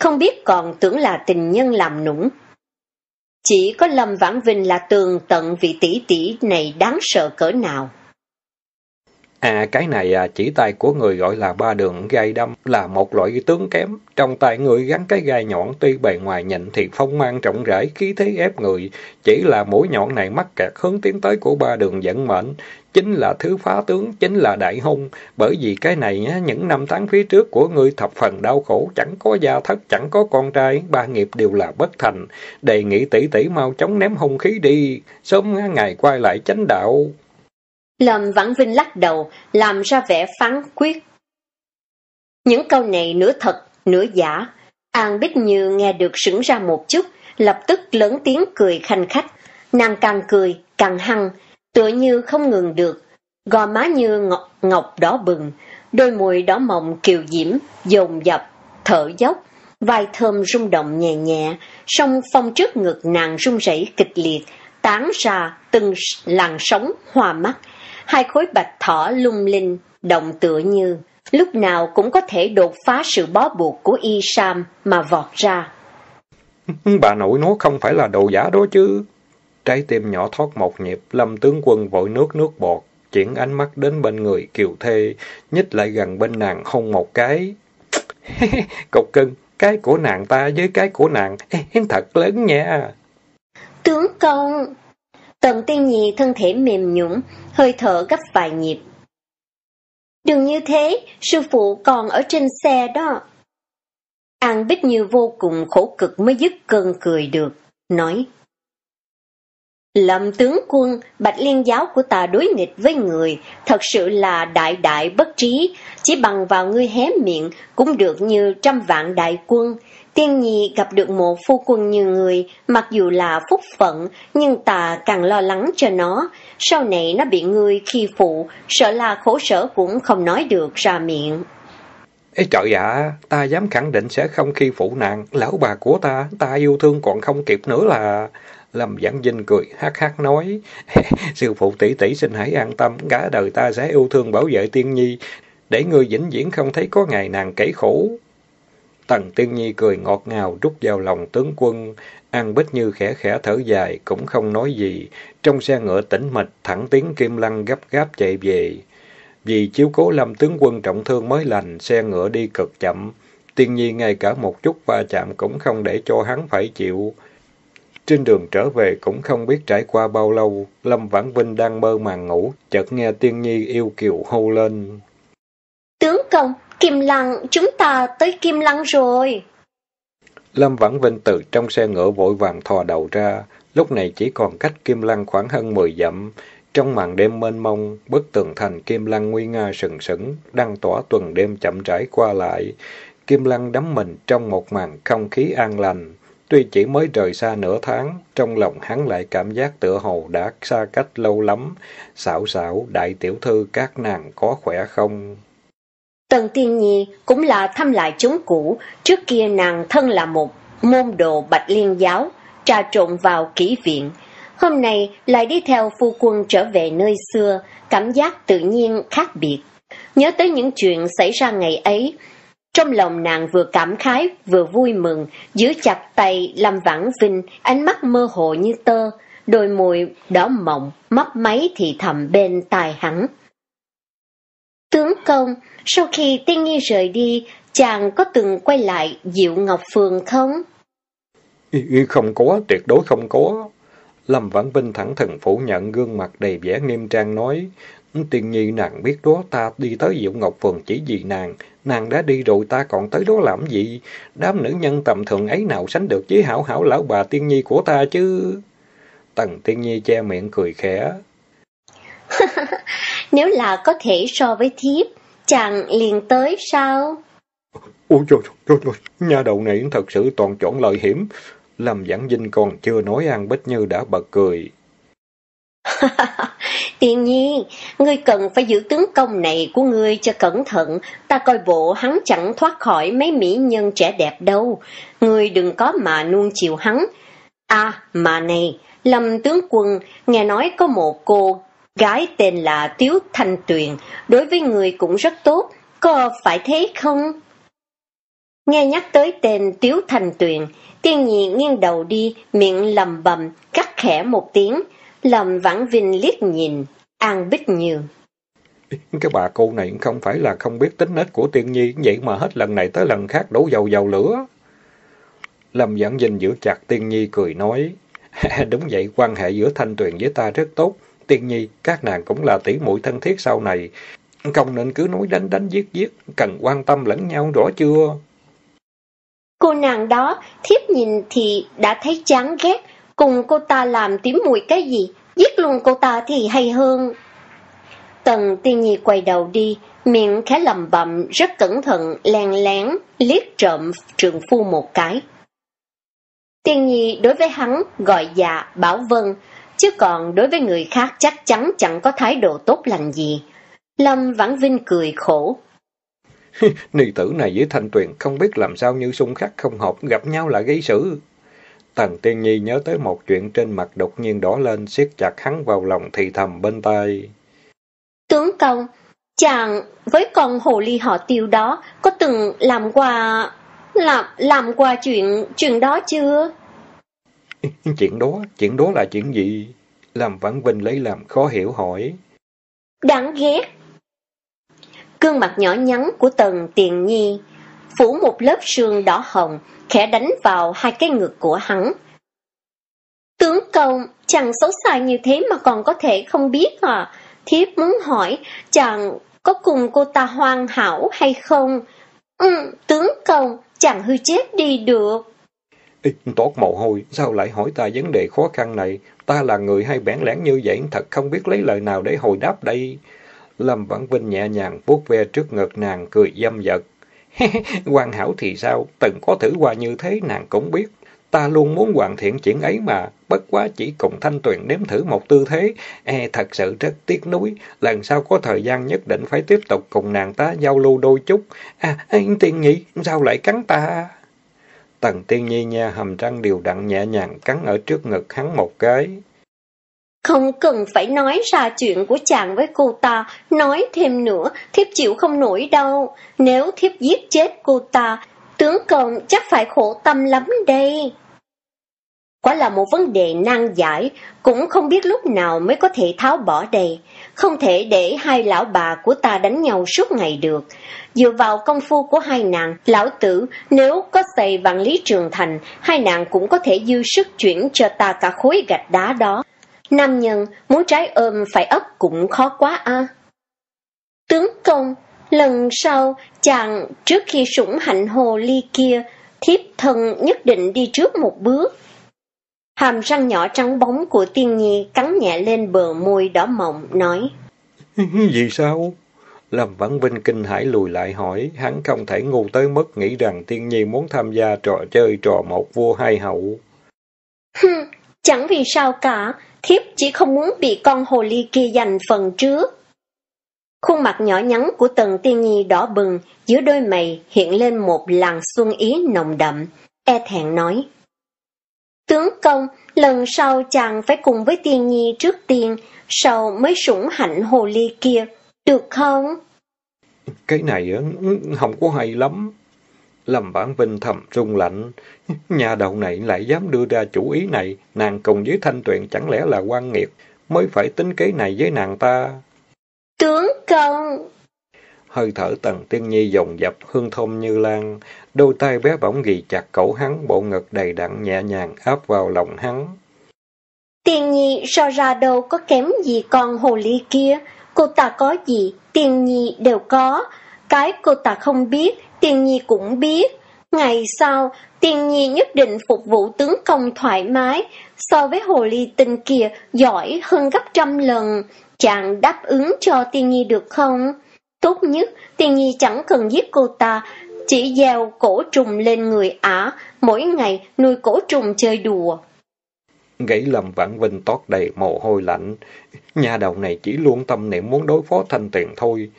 Không biết còn tưởng là tình nhân làm nũng. Chỉ có Lâm Vãn Vinh là tường tận vị tỷ tỷ này đáng sợ cỡ nào. À, cái này à, chỉ tay của người gọi là ba đường gai đâm, là một loại tướng kém. Trong tay người gắn cái gai nhọn tuy bề ngoài nhịn thì phong mang trọng rãi, khí thế ép người. Chỉ là mũi nhọn này mắc kẹt hướng tiến tới của ba đường dẫn mệnh. Chính là thứ phá tướng, chính là đại hung. Bởi vì cái này, nhá, những năm tháng phía trước của người thập phần đau khổ, chẳng có gia thất, chẳng có con trai, ba nghiệp đều là bất thành. Đề nghị tỷ tỷ mau chóng ném hung khí đi, sớm ngày quay lại chánh đạo. Lâm Vãn Vinh lắc đầu, làm ra vẻ phán quyết. Những câu này nửa thật, nửa giả. An Bích Như nghe được sững ra một chút, lập tức lớn tiếng cười khanh khách. Nàng càng cười, càng hăng, tựa như không ngừng được. Gò má như ngọc, ngọc đỏ bừng, đôi môi đỏ mộng kiều diễm, dồn dập, thở dốc, vai thơm rung động nhẹ nhẹ, song phong trước ngực nàng rung rẩy kịch liệt, tán ra từng làn sóng hòa mắt, hai khối bạch thỏ lung linh, động tựa như, lúc nào cũng có thể đột phá sự bó buộc của y sam mà vọt ra. Bà nội nó không phải là đồ giả đó chứ. Trái tim nhỏ thoát một nhịp, lâm tướng quân vội nước nước bọt, chuyển ánh mắt đến bên người kiều thê, nhích lại gần bên nàng hôn một cái. Cục cưng, cái của nàng ta với cái của nàng, thật lớn nha. Tướng công, Tần tiên nhị thân thể mềm nhũng, hơi thở gấp vài nhịp. Đừng như thế, sư phụ còn ở trên xe đó. An Bích Như vô cùng khổ cực mới dứt cơn cười được, nói. Lâm tướng quân, bạch liên giáo của ta đối nghịch với người, thật sự là đại đại bất trí, chỉ bằng vào ngươi hé miệng cũng được như trăm vạn đại quân, Tiên nhi gặp được một phu quân như người, mặc dù là phúc phận, nhưng ta càng lo lắng cho nó. Sau này nó bị ngươi khi phụ, sợ là khổ sở cũng không nói được ra miệng. Ê trời ạ, ta dám khẳng định sẽ không khi phụ nàng, lão bà của ta, ta yêu thương còn không kịp nữa là... Lâm Giảng Vinh cười hát hát nói, sư phụ tỷ tỷ xin hãy an tâm, cả đời ta sẽ yêu thương bảo vệ tiên nhi, để người vĩnh viễn không thấy có ngày nàng kể khổ. Tần Tiên Nhi cười ngọt ngào rút vào lòng tướng quân, An Bích Như khẽ khẽ thở dài, cũng không nói gì. Trong xe ngựa tĩnh mịch, thẳng tiếng kim lăng gấp gáp chạy về. Vì chiếu cố lâm tướng quân trọng thương mới lành, xe ngựa đi cực chậm. Tiên Nhi ngay cả một chút va chạm cũng không để cho hắn phải chịu. Trên đường trở về cũng không biết trải qua bao lâu, Lâm Vãn Vinh đang mơ màng ngủ, chợt nghe Tiên Nhi yêu kiều hô lên. Tướng công, Kim Lăng, chúng ta tới Kim Lăng rồi. Lâm Vãn Vinh từ trong xe ngựa vội vàng thò đầu ra, lúc này chỉ còn cách Kim Lăng khoảng hơn 10 dặm. Trong màn đêm mênh mông, bức tường thành Kim Lăng nguy nga sừng sững, đang tỏa tuần đêm chậm rãi qua lại. Kim Lăng đắm mình trong một màn không khí an lành. Tuy chỉ mới rời xa nửa tháng, trong lòng hắn lại cảm giác tựa hồ đã xa cách lâu lắm. Xảo xảo, đại tiểu thư các nàng có khỏe không? Tần Tiên Nhi cũng là thăm lại chúng cũ, trước kia nàng thân là một môn đồ bạch liên giáo, trà trộn vào kỹ viện. Hôm nay lại đi theo phu quân trở về nơi xưa, cảm giác tự nhiên khác biệt. Nhớ tới những chuyện xảy ra ngày ấy, trong lòng nàng vừa cảm khái vừa vui mừng, giữ chặt tay Lâm Vãng Vinh, ánh mắt mơ hồ như tơ, đôi môi đỏ mộng, mấp máy thì thầm bên tai hắn. Tướng công, sau khi tiên nghi rời đi, chàng có từng quay lại Diệu Ngọc Phường không? Không có, tuyệt đối không có. Lâm Vãn Vinh thẳng thừng phủ nhận gương mặt đầy vẻ nghiêm trang nói. Tiên nhi nàng biết đó ta đi tới Diệu Ngọc Phường chỉ vì nàng. Nàng đã đi rồi ta còn tới đó làm gì? Đám nữ nhân tầm thường ấy nào sánh được với hảo hảo lão bà tiên nhi của ta chứ? Tần tiên nhi che miệng cười khẽ. Nếu là có thể so với thiếp, chàng liền tới sao? Ôi trời, trời, trời, nhà đầu này thật sự toàn chọn lợi hiểm. Lâm Giảng Vinh còn chưa nói An Bích Như đã bật cười. Tiên nhi, ngươi cần phải giữ tướng công này của ngươi cho cẩn thận, ta coi bộ hắn chẳng thoát khỏi mấy mỹ nhân trẻ đẹp đâu. Ngươi đừng có mà nuông chiều hắn. À, mà này, Lâm tướng quân, nghe nói có một cô gái tên là Tiếu Thanh Tuyền, đối với người cũng rất tốt, có phải thế không? Nghe nhắc tới tên Tiếu Thanh Tuyền, tiên nhị nghiêng đầu đi, miệng lầm bầm, cắt khẽ một tiếng, lầm vãng vinh liếc nhìn, an bích như. Cái bà cô này không phải là không biết tính nết của tiên nhi, vậy mà hết lần này tới lần khác đổ dầu dầu lửa. Lâm Giảng Vinh giữ chặt tiên nhi cười nói, đúng vậy, quan hệ giữa Thanh Tuyền với ta rất tốt, Tiên nhi, các nàng cũng là tỷ muội thân thiết sau này. Không nên cứ nói đánh đánh giết giết, cần quan tâm lẫn nhau rõ chưa? Cô nàng đó, thiếp nhìn thì đã thấy chán ghét, cùng cô ta làm tím mùi cái gì, giết luôn cô ta thì hay hơn. Tần tiên nhi quay đầu đi, miệng khá lầm bậm, rất cẩn thận, len lén, liếc trộm trường phu một cái. Tiên nhi đối với hắn gọi dạ, bảo vân, chứ còn đối với người khác chắc chắn chẳng có thái độ tốt lành gì. Lâm Vãn Vinh cười khổ. Nì tử này với Thanh Tuyền không biết làm sao như xung khắc không hợp, gặp nhau là gây sự. Tần Tiên Nhi nhớ tới một chuyện trên mặt đột nhiên đỏ lên, siết chặt hắn vào lòng thì thầm bên tai. Tướng công, chàng với con hồ ly họ tiêu đó có từng làm qua... làm làm qua chuyện chuyện đó chưa? chuyện đó, chuyện đó là chuyện gì? Làm Vãn Vinh lấy làm khó hiểu hỏi. Đáng ghét. Cương mặt nhỏ nhắn của Tần Tiền Nhi, phủ một lớp sương đỏ hồng, khẽ đánh vào hai cái ngực của hắn. Tướng công, chàng xấu xa như thế mà còn có thể không biết à? Thiếp muốn hỏi, chàng có cùng cô ta hoàn hảo hay không? Ừ, tướng công, chàng hư chết đi được. Ít tốt mồ hôi, sao lại hỏi ta vấn đề khó khăn này? Ta là người hay bẽn lẽn như vậy, thật không biết lấy lời nào để hồi đáp đây. Lâm Vãn Vinh nhẹ nhàng vuốt ve trước ngực nàng, cười dâm dật. hoàn hảo thì sao? Từng có thử qua như thế nàng cũng biết. Ta luôn muốn hoàn thiện chuyện ấy mà, bất quá chỉ cùng Thanh Tuyền nếm thử một tư thế. E, thật sự rất tiếc nuối, lần sau có thời gian nhất định phải tiếp tục cùng nàng ta giao lưu đôi chút. À, à anh nhị, sao lại cắn ta? Tần Tiên Nhi nha hầm răng đều đặn nhẹ nhàng cắn ở trước ngực hắn một cái. Không cần phải nói ra chuyện của chàng với cô ta, nói thêm nữa, thiếp chịu không nổi đâu. Nếu thiếp giết chết cô ta, tướng công chắc phải khổ tâm lắm đây. Quả là một vấn đề nan giải, cũng không biết lúc nào mới có thể tháo bỏ đây. Không thể để hai lão bà của ta đánh nhau suốt ngày được. Dựa vào công phu của hai nàng, lão tử, nếu có xây vạn lý trường thành, hai nàng cũng có thể dư sức chuyển cho ta cả khối gạch đá đó. Nam nhân, muốn trái ôm phải ấp cũng khó quá a. Tướng công, lần sau, chàng trước khi sủng hạnh hồ ly kia, thiếp thân nhất định đi trước một bước. Hàm răng nhỏ trắng bóng của tiên nhi cắn nhẹ lên bờ môi đỏ mọng, nói. Vì sao? Lâm Vãn Vinh kinh hãi lùi lại hỏi, hắn không thể ngu tới mức nghĩ rằng tiên nhi muốn tham gia trò chơi trò một vua hai hậu. chẳng vì sao cả, thiếp chỉ không muốn bị con hồ ly kia giành phần trước. Khuôn mặt nhỏ nhắn của tần tiên nhi đỏ bừng, giữa đôi mày hiện lên một làn xuân ý nồng đậm, e thẹn nói. Tướng công, lần sau chàng phải cùng với tiên nhi trước tiên, sau mới sủng hạnh hồ ly kia, được không? Cái này không có hay lắm. Lâm Bản Vinh thầm rung lạnh. Nhà đầu này lại dám đưa ra chủ ý này, nàng cùng với Thanh Tuyền chẳng lẽ là quan nghiệt, mới phải tính kế này với nàng ta. Tướng công! Hơi thở tần tiên nhi dồn dập hương thơm như lan, đôi tay bé bỏng ghi chặt cổ hắn, bộ ngực đầy đặn nhẹ nhàng áp vào lòng hắn. Tiên nhi so ra đâu có kém gì con hồ ly kia, cô ta có gì, tiên nhi đều có, cái cô ta không biết, tiên nhi cũng biết. Ngày sau, tiên nhi nhất định phục vụ tướng công thoải mái, so với hồ ly tinh kia giỏi hơn gấp trăm lần. Chàng đáp ứng cho tiên nhi được không? Tốt nhất, tiên nhi chẳng cần giết cô ta, chỉ gieo cổ trùng lên người ả, mỗi ngày nuôi cổ trùng chơi đùa. Gãy lầm vãn vinh toát đầy mồ hôi lạnh. Nhà đầu này chỉ luôn tâm niệm muốn đối phó thanh tiền thôi.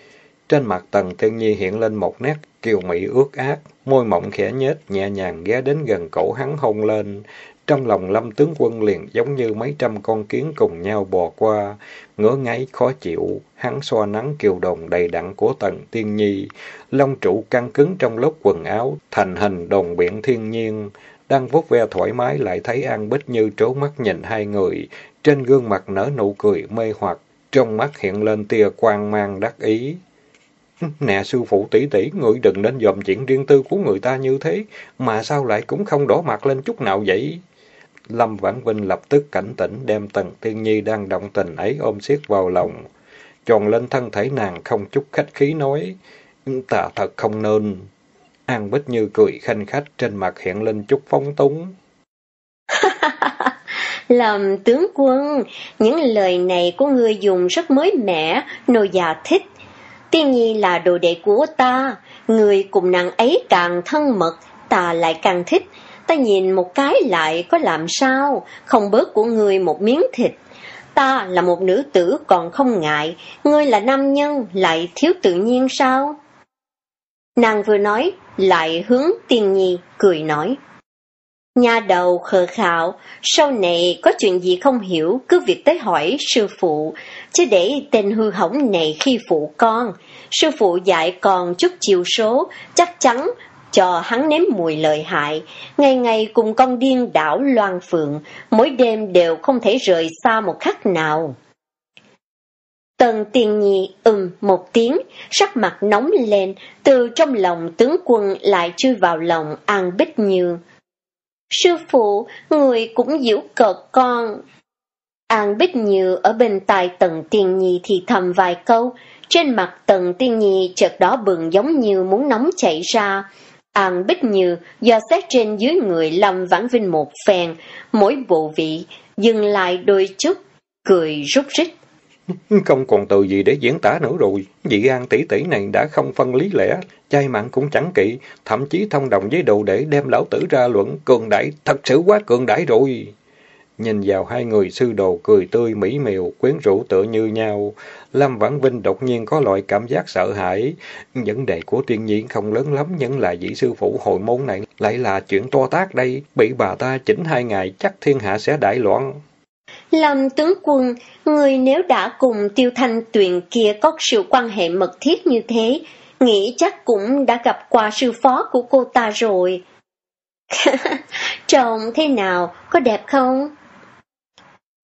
Trên mặt tần thiên nhi hiện lên một nét kiều mỹ ướt ác, môi mộng khẽ nhếch nhẹ nhàng ghé đến gần cổ hắn hôn lên. Trong lòng lâm tướng quân liền giống như mấy trăm con kiến cùng nhau bò qua, ngứa ngáy khó chịu, hắn xoa nắng kiều đồng đầy đặn của tần tiên nhi, long trụ căng cứng trong lớp quần áo, thành hình đồng biển thiên nhiên. Đang vuốt ve thoải mái lại thấy An Bích Như trố mắt nhìn hai người, trên gương mặt nở nụ cười mê hoặc, trong mắt hiện lên tia quang mang đắc ý. Nè sư phụ tỷ tỷ, ngươi đừng nên dòm chuyện riêng tư của người ta như thế, mà sao lại cũng không đỏ mặt lên chút nào vậy? Lâm Vãn Vinh lập tức cảnh tỉnh đem Tần Thiên Nhi đang động tình ấy ôm siết vào lòng. Tròn lên thân thể nàng không chút khách khí nói, ta thật không nên. An Bích Như cười khanh khách trên mặt hiện lên chút phóng túng. Làm tướng quân, những lời này của người dùng rất mới mẻ, nô già thích. Tiên nhi là đồ đệ của ta, người cùng nàng ấy càng thân mật, ta lại càng thích. Ta nhìn một cái lại có làm sao, không bớt của người một miếng thịt. Ta là một nữ tử còn không ngại, ngươi là nam nhân lại thiếu tự nhiên sao? Nàng vừa nói, lại hướng tiên nhi, cười nói. Nhà đầu khờ khạo, sau này có chuyện gì không hiểu, cứ việc tới hỏi sư phụ, chứ để tên hư hỏng này khi phụ con. Sư phụ dạy còn chút chiều số, chắc chắn cho hắn nếm mùi lợi hại, ngày ngày cùng con điên đảo loan phượng, mỗi đêm đều không thể rời xa một khắc nào. Tần tiền nhị ừm một tiếng, sắc mặt nóng lên, từ trong lòng tướng quân lại chui vào lòng An Bích Như. Sư phụ, người cũng giễu cợt con. An Bích Như ở bên tai Tần Tiên Nhi thì thầm vài câu, trên mặt Tần Tiên Nhi chợt đó bừng giống như muốn nóng chảy ra. An Bích Như do xét trên dưới người Lâm Vãn Vinh một phen, mỗi bộ vị, dừng lại đôi chút, cười rút rít. Không còn từ gì để diễn tả nữa rồi. Dị an tỷ tỷ này đã không phân lý lẽ, chay mặn cũng chẳng kỵ, thậm chí thông đồng với đồ để đem lão tử ra luận cường đại, thật sự quá cường đại rồi. Nhìn vào hai người sư đồ cười tươi mỹ miều, quyến rũ tựa như nhau, Lâm Vãn Vinh đột nhiên có loại cảm giác sợ hãi. Vấn đề của tiên nhiên không lớn lắm, nhưng là vị sư phụ hồi môn này lại là chuyện to tác đây, bị bà ta chỉnh hai ngày chắc thiên hạ sẽ đại loạn. Lâm tướng quân, người nếu đã cùng tiêu thanh tuyền kia có sự quan hệ mật thiết như thế, nghĩ chắc cũng đã gặp qua sư phó của cô ta rồi. Trông thế nào, có đẹp không?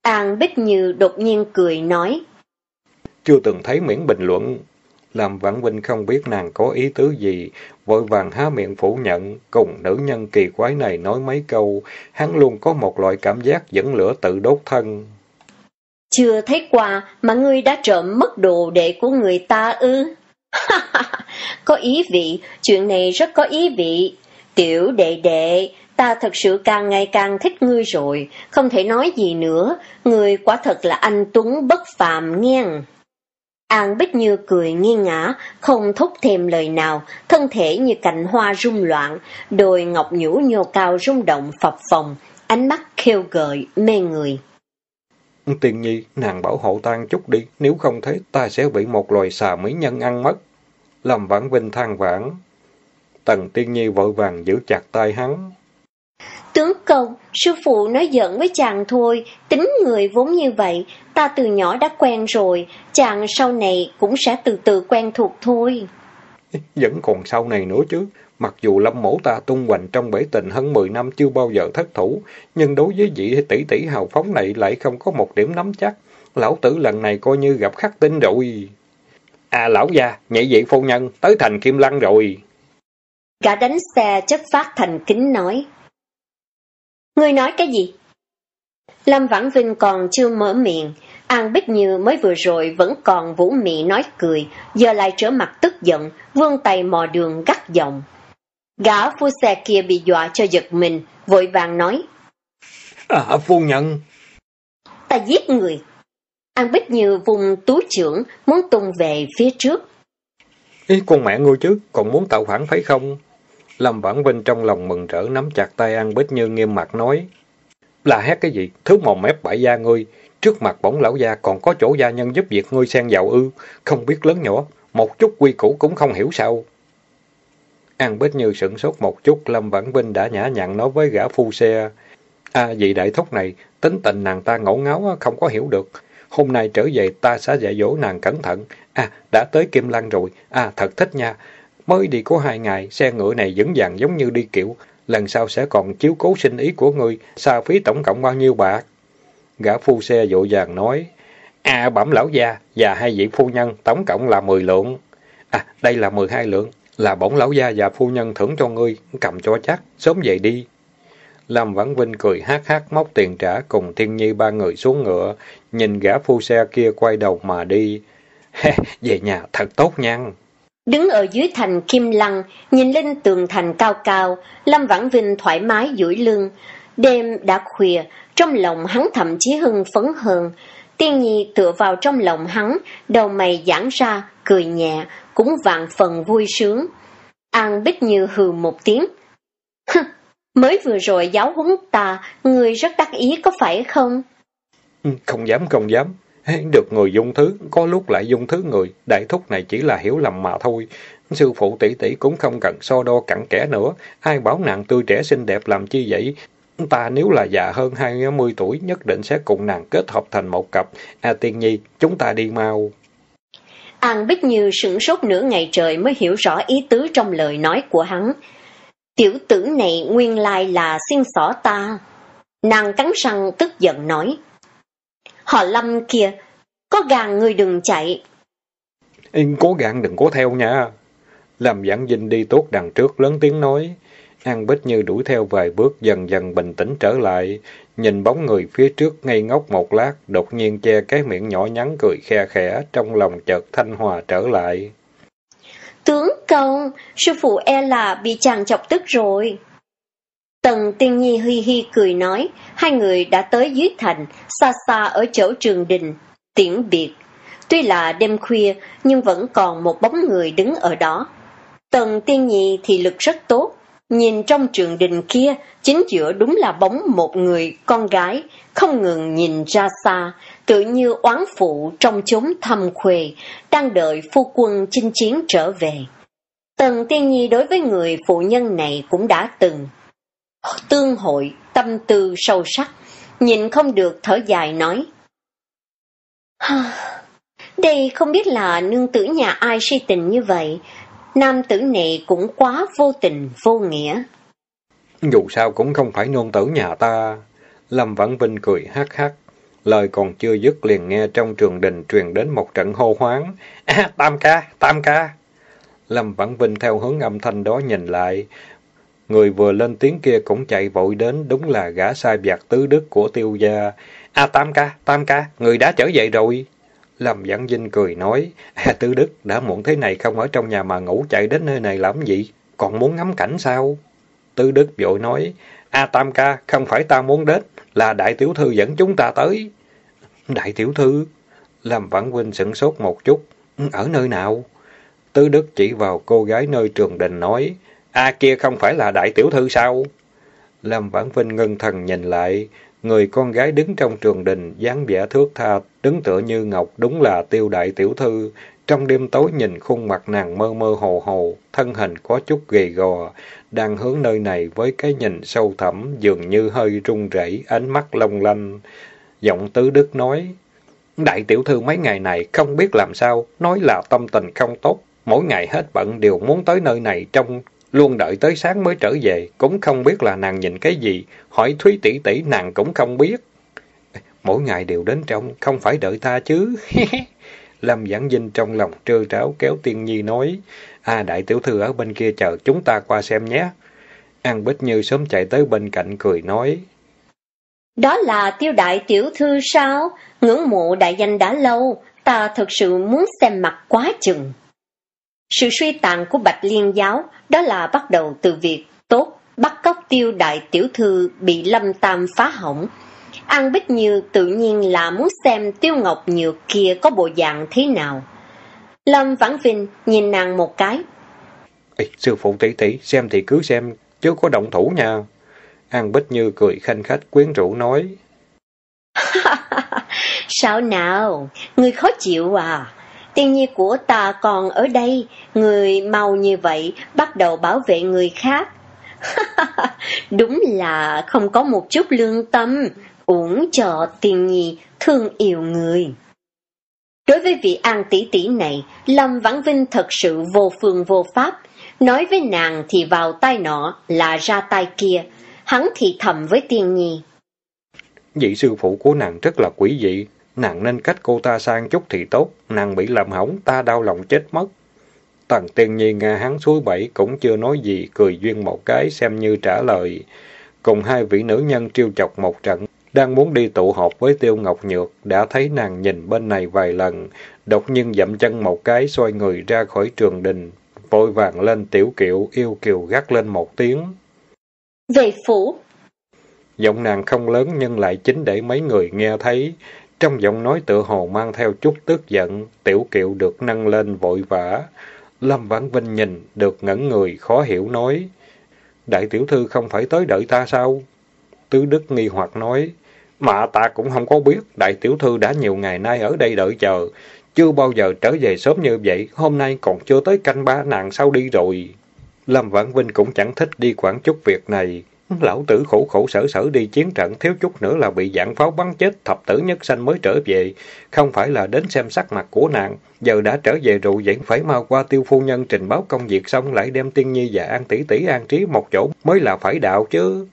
An Bích Như đột nhiên cười nói. Chưa từng thấy miễn bình luận. Làm Vãn Vinh không biết nàng có ý tứ gì, vội vàng há miệng phủ nhận, cùng nữ nhân kỳ quái này nói mấy câu, hắn luôn có một loại cảm giác dẫn lửa tự đốt thân. Chưa thấy qua mà ngươi đã trộm mất đồ đệ của người ta ư? có ý vị, chuyện này rất có ý vị. Tiểu đệ đệ, ta thật sự càng ngày càng thích ngươi rồi, không thể nói gì nữa, ngươi quả thật là anh Tuấn bất phàm nghe. An Bích Như cười nghiêng ngã, không thúc thêm lời nào, thân thể như cành hoa rung loạn, đồi ngọc nhũ nhô cao rung động phập phồng, ánh mắt khêu gợi, mê người. Tiền nhi, nàng bảo hộ tan chút đi, nếu không thế ta sẽ bị một loài xà mỹ nhân ăn mất. làm Vãn Vinh than vãn. Tần Tiên Nhi vội vàng giữ chặt tay hắn. Tướng công, sư phụ nói giận với chàng thôi, tính người vốn như vậy, ta từ nhỏ đã quen rồi, chàng sau này cũng sẽ từ từ quen thuộc thôi. Vẫn còn sau này nữa chứ, mặc dù lâm mổ ta tung hoành trong bể tình hơn 10 năm chưa bao giờ thất thủ, nhưng đối với vị tỷ tỷ hào phóng này lại không có một điểm nắm chắc. Lão tử lần này coi như gặp khắc tinh rồi. À lão gia, nhị vị phu nhân, tới thành Kim Lăng rồi. Cả đánh xe chất phát thành kính nói. Ngươi nói cái gì? Lâm Vãn Vinh còn chưa mở miệng, An Bích Như mới vừa rồi vẫn còn vũ mị nói cười, giờ lại trở mặt tức giận, vươn tay mò đường gắt giọng. Gã phu xe kia bị dọa cho giật mình, vội vàng nói. À, phu nhân. Ta giết người. An Bích Như vùng tú trưởng, muốn tung về phía trước. Ý con mẹ ngươi chứ, còn muốn tạo phản phải không? Lâm Vãn Vinh trong lòng mừng rỡ nắm chặt tay An Bích Như nghiêm mặt nói. Là hét cái gì? Thứ mồm mép bại gia ngươi. Trước mặt bổng lão gia còn có chỗ gia nhân giúp việc ngươi xen vào ư. Không biết lớn nhỏ, một chút quy củ cũng không hiểu sao. An Bích Như sửng sốt một chút, Lâm Vãn Vinh đã nhã nhặn nói với gã phu xe. À, vị đại thúc này, tính tình nàng ta ngổ ngáo, không có hiểu được. Hôm nay trở về ta sẽ dạy dỗ nàng cẩn thận. À, đã tới Kim Lăng rồi. À, thật thích nha. Mới đi có hai ngày, xe ngựa này vững vàng giống như đi kiểu. Lần sau sẽ còn chiếu cố sinh ý của ngươi, xa phí tổng cộng bao nhiêu bạc? Gã phu xe vội vàng nói. À, bẩm lão gia, và hai vị phu nhân, tổng cộng là 10 lượng. À, đây là 12 lượng, là bổng lão gia và phu nhân thưởng cho ngươi, cầm cho chắc, sớm về đi. Lâm Vãn Vinh cười hát hát móc tiền trả cùng Thiên Nhi ba người xuống ngựa, nhìn gã phu xe kia quay đầu mà đi. về nhà thật tốt nha. Đứng ở dưới thành Kim Lăng, nhìn lên tường thành cao cao, Lâm Vãn Vinh thoải mái duỗi lưng. Đêm đã khuya, trong lòng hắn thậm chí hưng phấn hơn. Tiên nhi tựa vào trong lòng hắn, đầu mày giãn ra, cười nhẹ, cũng vạn phần vui sướng. An Bích Như hừ một tiếng. Mới vừa rồi giáo huấn ta, người rất đắc ý có phải không? Ừ, không dám, không dám. Được người dung thứ, có lúc lại dung thứ người, đại thúc này chỉ là hiểu lầm mà thôi. Sư phụ tỷ tỷ cũng không cần so đo cặn kẽ nữa, ai bảo nàng tươi trẻ xinh đẹp làm chi vậy? Ta nếu là già hơn 20 tuổi, nhất định sẽ cùng nàng kết hợp thành một cặp. À tiên nhi, chúng ta đi mau. An Bích Như sửng sốt nửa ngày trời mới hiểu rõ ý tứ trong lời nói của hắn. Tiểu tử này nguyên lai là xin xỏ ta. Nàng cắn răng tức giận nói. Họ lâm kìa, có gàn người đừng chạy. Yên cố gắng đừng có theo nha. Làm giảng dinh đi tốt đằng trước lớn tiếng nói. An Bích Như đuổi theo vài bước dần dần bình tĩnh trở lại. Nhìn bóng người phía trước ngây ngốc một lát, đột nhiên che cái miệng nhỏ nhắn cười khe khẽ, trong lòng chợt thanh hòa trở lại. Tướng công, sư phụ e là bị chàng chọc tức rồi. Tần Tiên Nhi hi hi cười nói, hai người đã tới dưới thành, xa xa ở chỗ trường đình, tiễn biệt. Tuy là đêm khuya, nhưng vẫn còn một bóng người đứng ở đó. Tần Tiên Nhi thì lực rất tốt, nhìn trong trường đình kia, chính giữa đúng là bóng một người con gái, không ngừng nhìn ra xa, tự như oán phụ trong chốn thầm khuê, đang đợi phu quân chinh chiến trở về. Tần Tiên Nhi đối với người phụ nhân này cũng đã từng tương hội, tâm tư sâu sắc, nhìn không được thở dài nói. Đây không biết là nương tử nhà ai si tình như vậy, nam tử này cũng quá vô tình, vô nghĩa. Dù sao cũng không phải nôn tử nhà ta. Lâm Vãn Vinh cười hắc hắc. Lời còn chưa dứt liền nghe trong trường đình truyền đến một trận hô hoáng. À, tam ca, tam ca. Lâm Vãn Vinh theo hướng âm thanh đó nhìn lại. Người vừa lên tiếng kia cũng chạy vội đến, đúng là gã sai vặt tứ đức của tiêu gia. À tam ca, tam ca, người đã trở về rồi. Lâm Văn Vinh cười nói, à tứ đức, đã muộn thế này không ở trong nhà mà ngủ chạy đến nơi này làm gì? Còn muốn ngắm cảnh sao? Tứ đức vội nói, A Tam ca, không phải ta muốn đến, là đại tiểu thư dẫn chúng ta tới. Đại tiểu thư? Lâm Vãn Vinh sửng sốt một chút. Ừ, ở nơi nào? Tứ Đức chỉ vào cô gái nơi trường đình nói. A kia không phải là đại tiểu thư sao? Lâm Vãn Vinh ngưng thần nhìn lại. Người con gái đứng trong trường đình, dáng vẻ thước tha, đứng tựa như ngọc, đúng là tiêu đại tiểu thư. Trong đêm tối nhìn khuôn mặt nàng mơ mơ hồ hồ, thân hình có chút gầy gò, đang hướng nơi này với cái nhìn sâu thẳm, dường như hơi run rẩy, ánh mắt long lanh. Giọng tứ đức nói, Đại tiểu thư mấy ngày này không biết làm sao, nói là tâm tình không tốt, mỗi ngày hết bận đều muốn tới nơi này trong luôn đợi tới sáng mới trở về, cũng không biết là nàng nhìn cái gì, hỏi Thúy tỷ tỷ nàng cũng không biết. Mỗi ngày đều đến trong, không phải đợi ta chứ. Lâm Giảng Vinh trong lòng trơ tráo kéo Tiên Nhi nói, À đại tiểu thư ở bên kia chờ chúng ta qua xem nhé. An Bích Như sớm chạy tới bên cạnh cười nói. Đó là tiêu đại tiểu thư sao? Ngưỡng mộ đại danh đã lâu, ta thật sự muốn xem mặt quá chừng. Sự suy tàn của Bạch Liên giáo đó là bắt đầu từ việc tốt bắt cóc tiêu đại tiểu thư bị lâm tam phá hỏng. An Bích Như tự nhiên là muốn xem tiêu ngọc nhược kia có bộ dạng thế nào. Lâm Vãn Vinh nhìn nàng một cái. Ê, sư phụ tỷ tỷ, xem thì cứ xem, chứ có động thủ nha. An Bích Như cười khanh khách quyến rũ nói. Sao nào, người khó chịu à? Tiên nhi của ta còn ở đây, người mau như vậy bắt đầu bảo vệ người khác. Đúng là không có một chút lương tâm, uổng cho tiên nhi thương yêu người. Đối với vị an tỷ tỷ này, Lâm Vãn Vinh thật sự vô phương vô pháp. Nói với nàng thì vào tay nọ là ra tay kia. Hắn thì thầm với tiên nhi. Vị sư phụ của nàng rất là quỷ dị. Nàng nên cách cô ta sang chút thì tốt. Nàng bị làm hỏng, ta đau lòng chết mất. Tần tiên nhi nghe hắn suối bảy cũng chưa nói gì, cười duyên một cái xem như trả lời. Cùng hai vị nữ nhân triêu chọc một trận, đang muốn đi tụ họp với Tiêu Ngọc Nhược, đã thấy nàng nhìn bên này vài lần, đột nhiên dậm chân một cái xoay người ra khỏi trường đình, vội vàng lên tiểu kiệu, yêu kiều gắt lên một tiếng. Về phủ! Giọng nàng không lớn nhưng lại chính để mấy người nghe thấy. Trong giọng nói tựa hồ mang theo chút tức giận, tiểu kiệu được nâng lên vội vã. Lâm Vãn Vinh nhìn, được ngẩn người, khó hiểu nói. Đại tiểu thư không phải tới đợi ta sao? Tứ Đức nghi hoặc nói. Mà ta cũng không có biết, đại tiểu thư đã nhiều ngày nay ở đây đợi chờ, chưa bao giờ trở về sớm như vậy, hôm nay còn chưa tới canh ba nàng sao đi rồi. Lâm Vãn Vinh cũng chẳng thích đi quản chút việc này. Lão tử khổ khổ sở sở đi chiến trận, thiếu chút nữa là bị dạng pháo bắn chết, thập tử nhất sanh mới trở về. Không phải là đến xem sắc mặt của nàng, giờ đã trở về rồi vẫn phải mau qua tiêu phu nhân trình báo công việc xong lại đem tiên nhi và an tỷ tỷ an trí một chỗ mới là phải đạo chứ.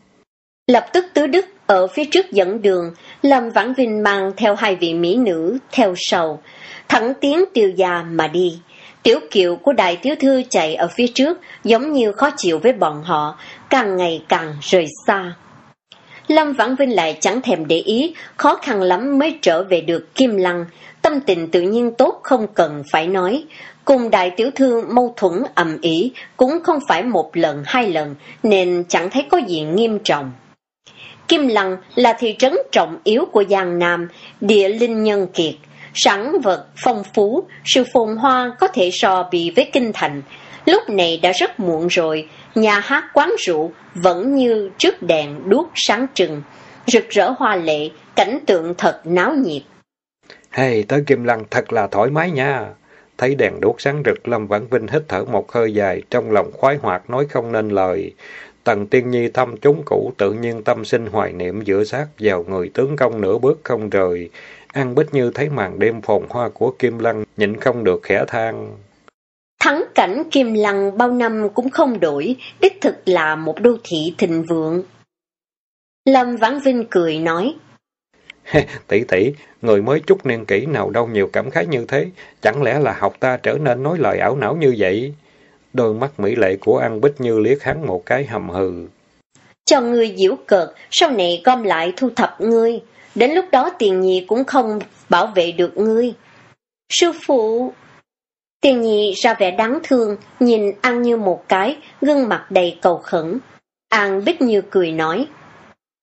Lập tức tứ đức ở phía trước dẫn đường, Lâm Vãn Vinh mang theo hai vị mỹ nữ theo sau, thẳng tiến tiêu gia mà đi. Tiểu kiệu của đại tiểu thư chạy ở phía trước, giống như khó chịu với bọn họ, càng ngày càng rời xa. Lâm Vãn Vinh lại chẳng thèm để ý, khó khăn lắm mới trở về được Kim Lăng, tâm tình tự nhiên tốt không cần phải nói. Cùng đại tiểu thư mâu thuẫn ầm ĩ cũng không phải một lần hai lần, nên chẳng thấy có gì nghiêm trọng. Kim Lăng là thị trấn trọng yếu của Giang Nam, địa linh nhân kiệt, sản vật phong phú, sự phồn hoa có thể so bì với kinh thành. Lúc này đã rất muộn rồi, nhà hát quán rượu vẫn như trước đèn đuốc sáng trừng, rực rỡ hoa lệ, cảnh tượng thật náo nhiệt. Hey, tới Kim Lăng thật là thoải mái nha. Thấy đèn đuốc sáng rực, Lâm Vãn Vinh hít thở một hơi dài, trong lòng khoái hoạt nói không nên lời. Tần Tiên Nhi thăm chúng cũ, tự nhiên tâm sinh hoài niệm giữa sát vào người tướng công nửa bước không rời. An Bích Như thấy màn đêm phồn hoa của Kim Lăng, nhịn không được khẽ than. Thắng cảnh Kim Lăng bao năm cũng không đổi, đích thực là một đô thị thịnh vượng. Lâm Vãn Vinh cười nói, tỷ tỷ, người mới chút niên kỷ nào đâu nhiều cảm khái như thế, chẳng lẽ là học ta trở nên nói lời ảo não như vậy? Đôi mắt mỹ lệ của An Bích Như liếc hắn một cái hầm hừ. Cho ngươi diễu cợt, sau này gom lại thu thập ngươi, đến lúc đó tiền nhị cũng không bảo vệ được ngươi. Sư phụ! Tiền nhị ra vẻ đáng thương, nhìn An Như một cái, gương mặt đầy cầu khẩn. An Bích Như cười nói,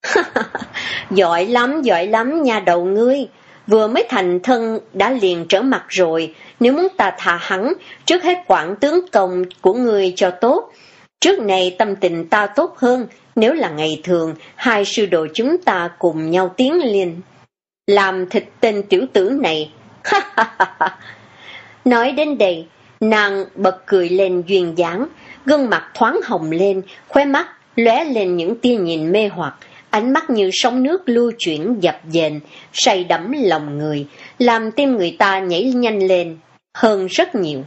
giỏi lắm, giỏi lắm nhà đầu ngươi. Vừa mới thành thân đã liền trở mặt rồi, nếu muốn ta thả hắn, trước hết quản tướng công của ngươi cho tốt. Trước này tâm tình ta tốt hơn, nếu là ngày thường, hai sư đồ chúng ta cùng nhau tiến lên. Làm thịt tên tiểu tử này. Nói đến đây, nàng bật cười lên duyên dáng, gương mặt thoáng hồng lên, khóe mắt lóe lên những tia nhìn mê hoặc, ánh mắt như sóng nước lưu chuyển dập dềnh, say đắm lòng người, làm tim người ta nhảy nhanh lên, hơn rất nhiều.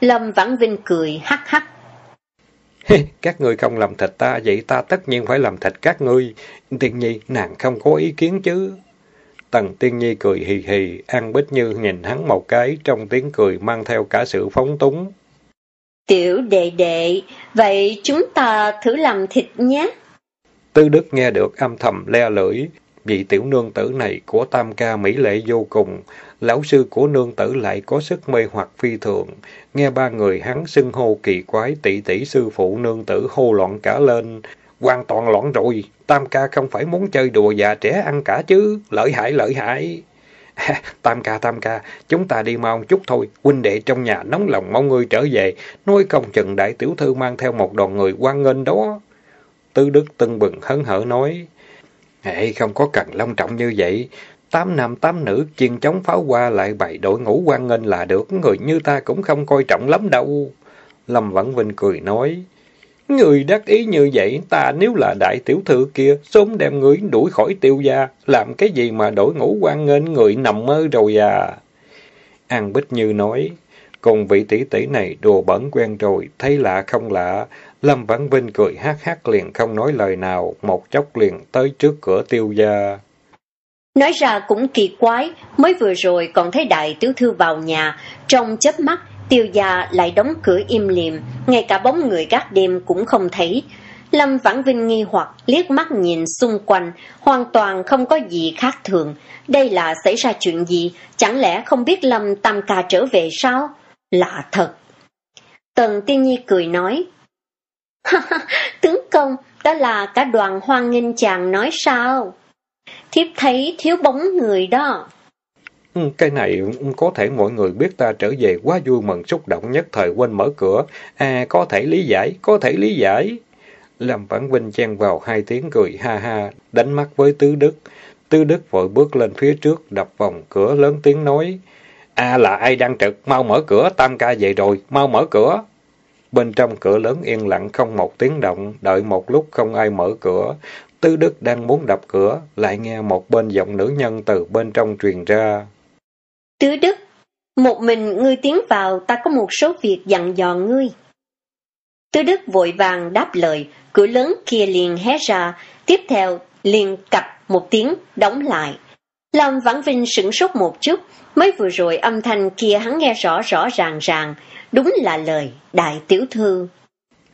Lâm Vãn Vinh cười hắc hắc các ngươi không làm thịt ta, vậy ta tất nhiên phải làm thịt các ngươi. Tiên nhi, nàng không có ý kiến chứ. Tần Tiên Nhi cười hì hì, An Bích Như nhìn hắn một cái, trong tiếng cười mang theo cả sự phóng túng. Tiểu đệ đệ, vậy chúng ta thử làm thịt nhé. Tư Đức nghe được âm thầm le lưỡi, vị tiểu nương tử này của tam ca mỹ lệ vô cùng, lão sư của nương tử lại có sức mê hoặc phi thường. Nghe ba người hắn xưng hô kỳ quái tỷ tỷ sư phụ nương tử hô loạn cả lên. Hoàn toàn loạn rồi, tam ca không phải muốn chơi đùa già trẻ ăn cả chứ, lợi hại lợi hại. tam ca tam ca, chúng ta đi mau chút thôi, huynh đệ trong nhà nóng lòng mong ngươi trở về, nói không chừng đại tiểu thư mang theo một đoàn người quan nghênh đó. Tư Đức tưng bừng hấn hở nói, Hệ không có cần long trọng như vậy, tám nam tám nữ chiên chống pháo qua lại bày đội ngũ quan nghênh là được, người như ta cũng không coi trọng lắm đâu. Lâm Vãn Vinh cười nói, Người đắc ý như vậy, ta nếu là đại tiểu thư kia, sớm đem người đuổi khỏi tiêu gia, làm cái gì mà đổi ngũ quan nghênh người nằm mơ rồi à. An Bích Như nói, cùng vị tỷ tỷ này đùa bẩn quen rồi, thấy lạ không lạ, Lâm Vãn Vinh cười hát hát liền không nói lời nào, một chốc liền tới trước cửa tiêu gia. Nói ra cũng kỳ quái, mới vừa rồi còn thấy đại tiểu thư vào nhà, trong chớp mắt, tiêu gia lại đóng cửa im lìm, ngay cả bóng người gác đêm cũng không thấy. Lâm Vãn Vinh nghi hoặc liếc mắt nhìn xung quanh, hoàn toàn không có gì khác thường. Đây là xảy ra chuyện gì, chẳng lẽ không biết Lâm Tam Ca trở về sao? Lạ thật. Tần Tiên Nhi cười nói, tướng công, đó là cả đoàn hoan nghênh chàng nói sao? Thiếp thấy thiếu bóng người đó. Ừ, cái này có thể mọi người biết ta trở về quá vui mừng xúc động nhất thời quên mở cửa. À, có thể lý giải, có thể lý giải. Lâm Vãn Vinh chen vào hai tiếng cười ha ha, đánh mắt với Tứ Đức. Tứ Đức vội bước lên phía trước, đập vòng cửa lớn tiếng nói. À là ai đang trực, mau mở cửa, tam ca về rồi, mau mở cửa. Bên trong cửa lớn yên lặng không một tiếng động, đợi một lúc không ai mở cửa. Tư Đức đang muốn đập cửa, lại nghe một bên giọng nữ nhân từ bên trong truyền ra. Tứ Đức, một mình ngươi tiến vào, ta có một số việc dặn dò ngươi. Tứ Đức vội vàng đáp lời, cửa lớn kia liền hé ra, tiếp theo liền cặp một tiếng, đóng lại. Lâm Vãn Vinh sửng sốt một chút, mới vừa rồi âm thanh kia hắn nghe rõ rõ ràng ràng, đúng là lời đại tiểu thư.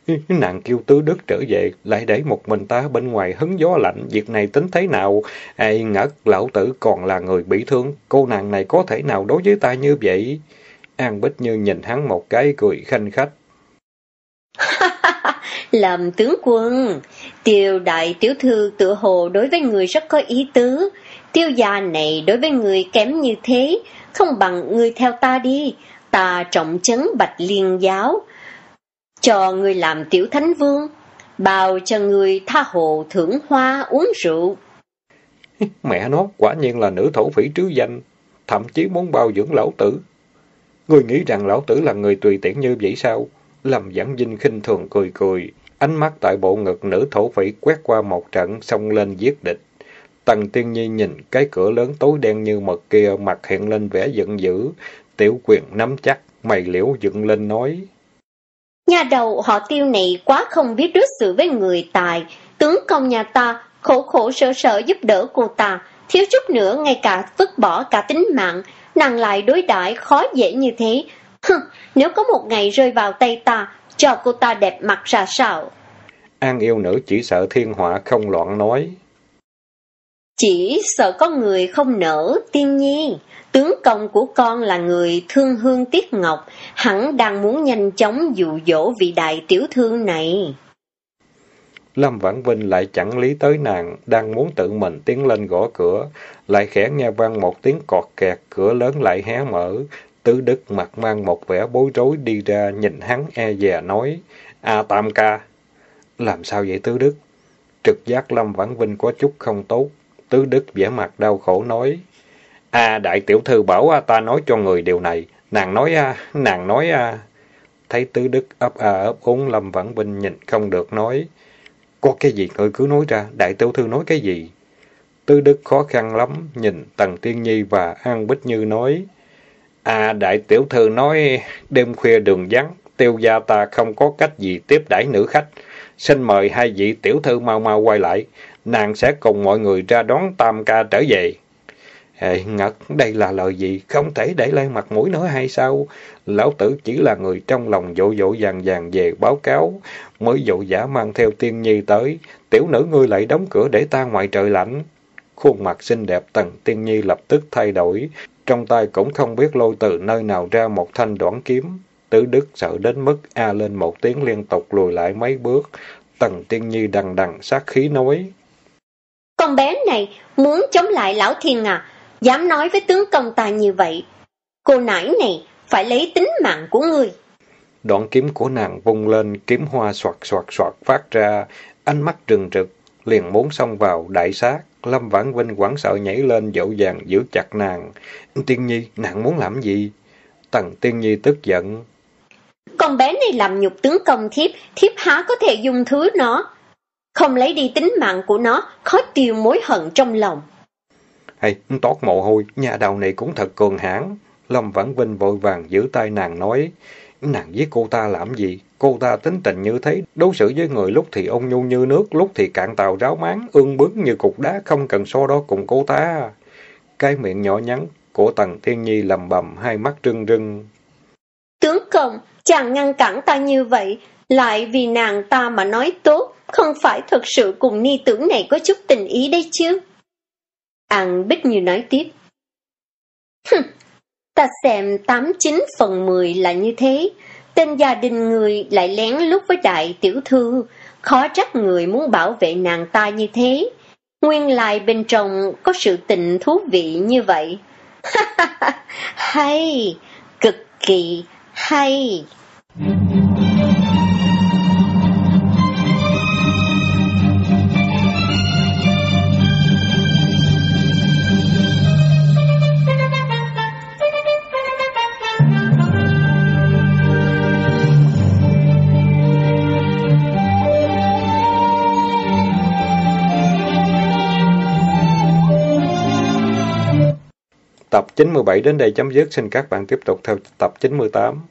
Nàng kêu tứ đức trở về, lại để một mình ta bên ngoài hứng gió lạnh, việc này tính thế nào? Ai ngất, lão tử còn là người bị thương, cô nàng này có thể nào đối với ta như vậy? An Bích Như nhìn hắn một cái cười khanh khách. Làm tướng quân, tiêu đại tiểu thư tự hồ đối với người rất có ý tứ. Tiêu gia này đối với người kém như thế, không bằng người theo ta đi, ta trọng chấn bạch liên giáo, cho người làm tiểu thánh vương, bào cho người tha hồ thưởng hoa uống rượu. Mẹ nó quả nhiên là nữ thổ phỉ trứ danh, thậm chí muốn bao dưỡng lão tử. Người nghĩ rằng lão tử là người tùy tiện như vậy sao? Làm giảng dinh khinh thường cười cười, ánh mắt tại bộ ngực nữ thổ phỉ quét qua một trận xông lên giết địch. Tần Tiên Nhi nhìn cái cửa lớn tối đen như mực kia, mặt hiện lên vẻ giận dữ, tiểu quyền nắm chắc, mày liễu dựng lên nói. Nhà đầu họ tiêu này quá không biết đối xử với người tài, tướng công nhà ta khổ khổ sở sở giúp đỡ cô ta, thiếu chút nữa ngay cả vứt bỏ cả tính mạng, nàng lại đối đãi khó dễ như thế. Hừ, nếu có một ngày rơi vào tay ta, cho cô ta đẹp mặt ra sao? An yêu nữ chỉ sợ thiên họa không loạn nói. Chỉ sợ có người không nở, tiên nhiên. Tướng công của con là người thương hương tiếc ngọc, hẳn đang muốn nhanh chóng dụ dỗ vị đại tiểu thư này. Lâm Vãn Vinh lại chẳng lý tới nàng, đang muốn tự mình tiến lên gõ cửa, lại khẽ nghe vang một tiếng cọt kẹt, cửa lớn lại hé mở. Tứ Đức mặt mang một vẻ bối rối đi ra, nhìn hắn e dè nói, A Tam ca. Làm sao vậy Tứ Đức? Trực giác Lâm Vãn Vinh có chút không tốt. Tứ Đức vẻ mặt đau khổ nói, A đại tiểu thư bảo à, ta nói cho người điều này, nàng nói à, nàng nói. Thấy Tứ Đức ấp à ấp úng Lâm Vãn Vinh nhìn không được nói, có cái gì người cứ nói ra, đại tiểu thư nói cái gì? tứ Đức khó khăn lắm, nhìn Tần Tiên Nhi và An Bích Như nói. À, đại tiểu thư nói, đêm khuya đường vắng, tiêu gia ta không có cách gì tiếp đãi nữ khách. Xin mời hai vị tiểu thư mau mau quay lại, nàng sẽ cùng mọi người ra đón tam ca trở về. Hệ ngật, đây là lời gì? Không thể để lên mặt mũi nữa hay sao? Lão tử chỉ là người trong lòng dỗ dỗ vàng vàng về báo cáo, mới dỗ giả mang theo tiên nhi tới. Tiểu nữ ngươi lại đóng cửa để ta ngoài trời lạnh. Khuôn mặt xinh đẹp tần tiên nhi lập tức thay đổi, trong tay cũng không biết lôi từ nơi nào ra một thanh đoạn kiếm. Tứ Đức sợ đến mức a lên một tiếng liên tục lùi lại mấy bước. Tần tiên nhi đằng đằng sát khí nói. Con bé này muốn chống lại lão thiên à, dám nói với tướng công ta như vậy. Cô nãi này phải lấy tính mạng của người. Đoạn kiếm của nàng vung lên, kiếm hoa soạt soạt soạt phát ra, ánh mắt trừng trực, liền muốn xông vào đại sát. Lâm Vãn Vinh quảng sợ nhảy lên dỗ dàng giữ chặt nàng. Tiên Nhi, nàng muốn làm gì? Tần Tiên Nhi tức giận. Con bé này làm nhục tướng công thiếp, thiếp há có thể dùng thứ nó. Không lấy đi tính mạng của nó, khó tiêu mối hận trong lòng. Hay, tót mồ hôi, nhà đầu này cũng thật cường hãn. Lâm Vãn Vinh vội vàng giữ tay nàng nói, nàng với cô ta làm gì? Cô ta tính tình như thế, đối xử với người lúc thì ôn nhu như nước, lúc thì cạn tàu ráo máng, ương bướng như cục đá, không cần so đó cùng cô ta. Cái miệng nhỏ nhắn của Tần Thiên Nhi lầm bầm, hai mắt rưng rưng. Tướng công, chàng ngăn cản ta như vậy, lại vì nàng ta mà nói tốt, không phải thật sự cùng ni tưởng này có chút tình ý đấy chứ. An Bích Như nói tiếp. Ta xem tám chín phần mười là như thế. Tên gia đình người lại lén lút với đại tiểu thư, khó trách người muốn bảo vệ nàng ta như thế. Nguyên lại bên trong có sự tình thú vị như vậy. hay, cực kỳ hay. Tập 97 đến đây chấm dứt, xin các bạn tiếp tục theo tập 98.